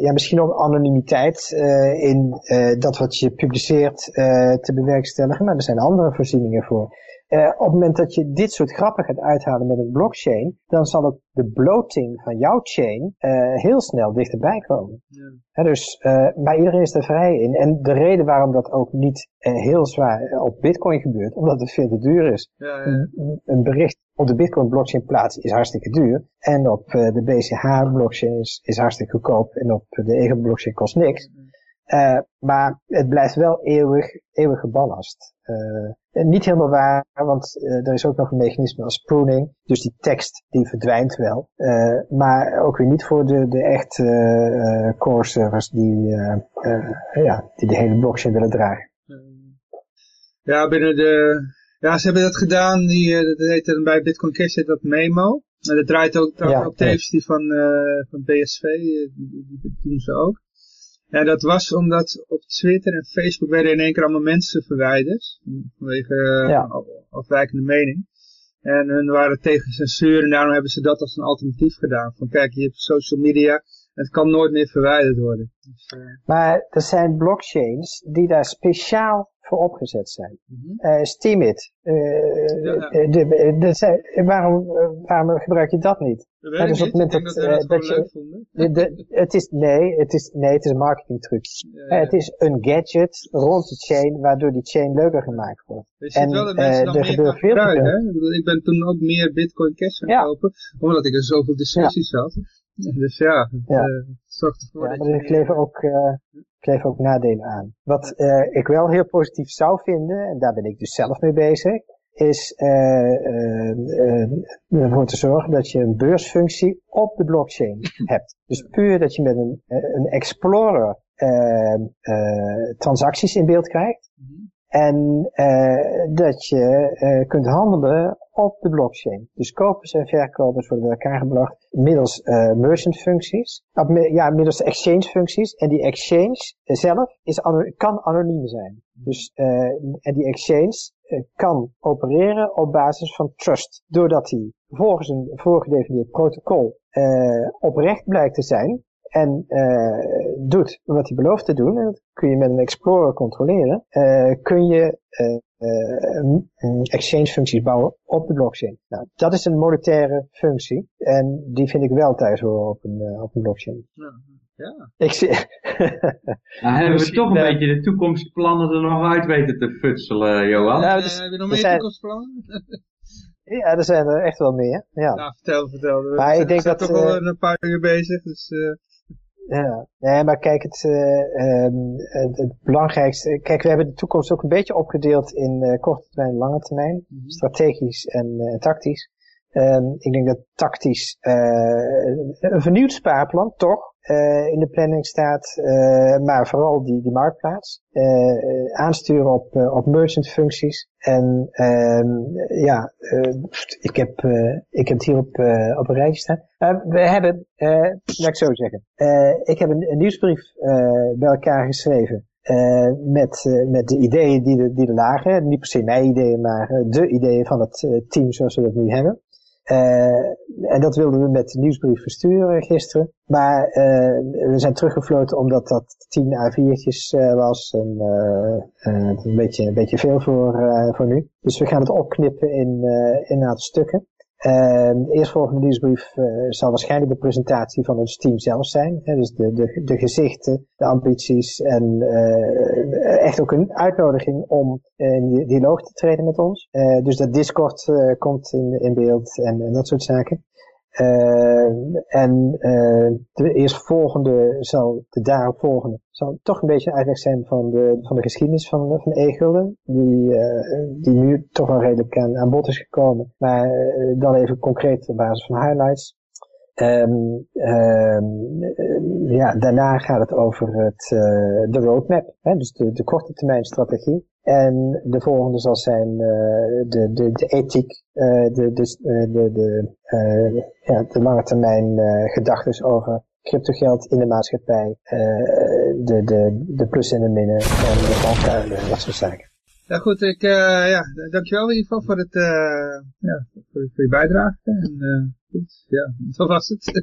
ja misschien ook anonimiteit in dat wat je publiceert te bewerkstelligen, maar er zijn andere voorzieningen voor. Uh, op het moment dat je dit soort grappen gaat uithalen met een blockchain, dan zal ook de bloating van jouw chain uh, heel snel dichterbij komen. Ja. dus, uh, maar iedereen is er vrij in. En de reden waarom dat ook niet heel zwaar op bitcoin gebeurt, omdat het veel te duur is. Ja, ja. Een, een, bericht op de bitcoin blockchain plaatsen is hartstikke duur. En op de BCH blockchain is, is hartstikke goedkoop. En op de Ego blockchain kost niks. Uh, maar het blijft wel eeuwig, eeuwig geballast. Uh, niet helemaal waar, want uh, er is ook nog een mechanisme als pruning. Dus die tekst die verdwijnt wel. maar ook weer niet voor de, de echte core servers die, ja, die de hele blockchain willen dragen. Ja, binnen de... Ja, ze hebben dat gedaan. Die, dat heet dan bij Bitcoin Cash heet dat Memo. En dat draait ook, ja, die van, van BSV. Die, die doen ze ook. Ja, dat was omdat op Twitter en Facebook werden in één keer allemaal mensen verwijderd. Vanwege ja. afwijkende mening. En hun waren tegen censuur en daarom hebben ze dat als een alternatief gedaan. Van kijk, je hebt social media, het kan nooit meer verwijderd worden. Dus, uh... Maar er zijn blockchains die daar speciaal voor opgezet zijn. Mm -hmm. uh. Uh, ja, ja. de, de, de, waarom, waarom gebruik je dat niet? Dat weet dus op het moment dat, dat, dat je, de, de, het is, nee, het is, nee, het is een marketingtruc. Ja, het is een gadget rond de chain, waardoor die chain leuker gemaakt wordt. Je ziet wel dat mensen dan meer gaan gebruiken, hè? Ik ben toen ook meer bitcoin cash gaan kopen, omdat ik er zoveel discussies had. Dus ja, ja. Uh, zorgt ervoor dat maar er kleven ook, kleven ook nadelen aan. Wat uh, ik wel heel positief zou vinden, en daar ben ik dus zelf mee bezig, is ervoor te zorgen dat je een beursfunctie op de blockchain hebt. Dus puur dat je met een, een explorer transacties in beeld krijgt. En dat je kunt handelen op de blockchain. Dus kopers en verkopers worden bij elkaar gebracht middels uh, merchant functies. Ja, middels exchange functies. En die exchange zelf is, kan anoniem zijn. Dus, uh, en die exchange kan opereren op basis van trust. Doordat hij volgens een voorgedefinieerd protocol oprecht blijkt te zijn. En doet wat hij belooft te doen. En dat kun je met een explorer controleren. kun je uh, exchange functies bouwen op de blockchain. Nou, dat is een monetaire functie en die vind ik wel thuis horen op een, uh, op een blockchain. Ja. ja. Ik zie... nou, hebben we toch een beetje de toekomstplannen er nog uit weten te futselen, Johan? Nou, dus, heb je nog meer zijn... toekomstplannen? ja, er zijn er echt wel meer. Ja, nou, vertel, vertel. Maar ik denk dat... toch wel een paar uur bezig, dus... Ja, nee, maar kijk, het, uh, um, het, belangrijkste... Kijk, we hebben de toekomst ook een beetje opgedeeld in uh, korte termijn en lange termijn. Mm -hmm. Strategisch en uh, tactisch. Um, ik denk dat tactisch een vernieuwd spaarplan, toch? Uh, in de planning staat, uh, maar vooral die, die marktplaats. Uh, aansturen op, op merchant functies. En ehm, ja, ik, heb, ik heb het hier op, op een rijtje staan. we hebben, laat ik zo zeggen, ik heb een, nieuwsbrief bij elkaar geschreven. Uh, met, met de ideeën die die er lagen. Niet per se mijn ideeën, maar de ideeën van het team zoals we dat nu hebben. En dat wilden we met de nieuwsbrief versturen gisteren. Maar uh, we zijn teruggefloten omdat dat 10 A4'tjes uh, was. En, een, beetje, een beetje veel voor, voor nu. Dus we gaan het opknippen in, in een aantal stukken. Uh, de eerstvolgende nieuwsbrief uh, zal waarschijnlijk de presentatie van ons team zelf zijn. Hè, dus de, de, de gezichten, de ambities en uh, echt ook een uitnodiging om in dialoog te treden met ons. dus dat Discord komt in, in beeld en, dat soort zaken. Uh, en uh, de eerstvolgende zal, de daaropvolgende, zal toch een beetje uitleg zijn van de, van de geschiedenis van, van E-gulden. Die, uh, die nu toch wel redelijk aan, aan bod is gekomen. Maar dan even concreet op basis van highlights. Um, um, ja, daarna gaat het over het, de roadmap, hè, dus de, de korte termijn strategie. En de volgende zal zijn uh, de, de, de ethiek, uh, de, de, de, de, uh, ja, de lange termijn gedachten over cryptogeld in de maatschappij, de, de, de plus en de minnen en de valkuilen en dat soort zaken. Ja goed, ik, ja, dankjewel in ieder geval voor, het, ja, voor, je bijdrage. En, goed, ja, dat was het.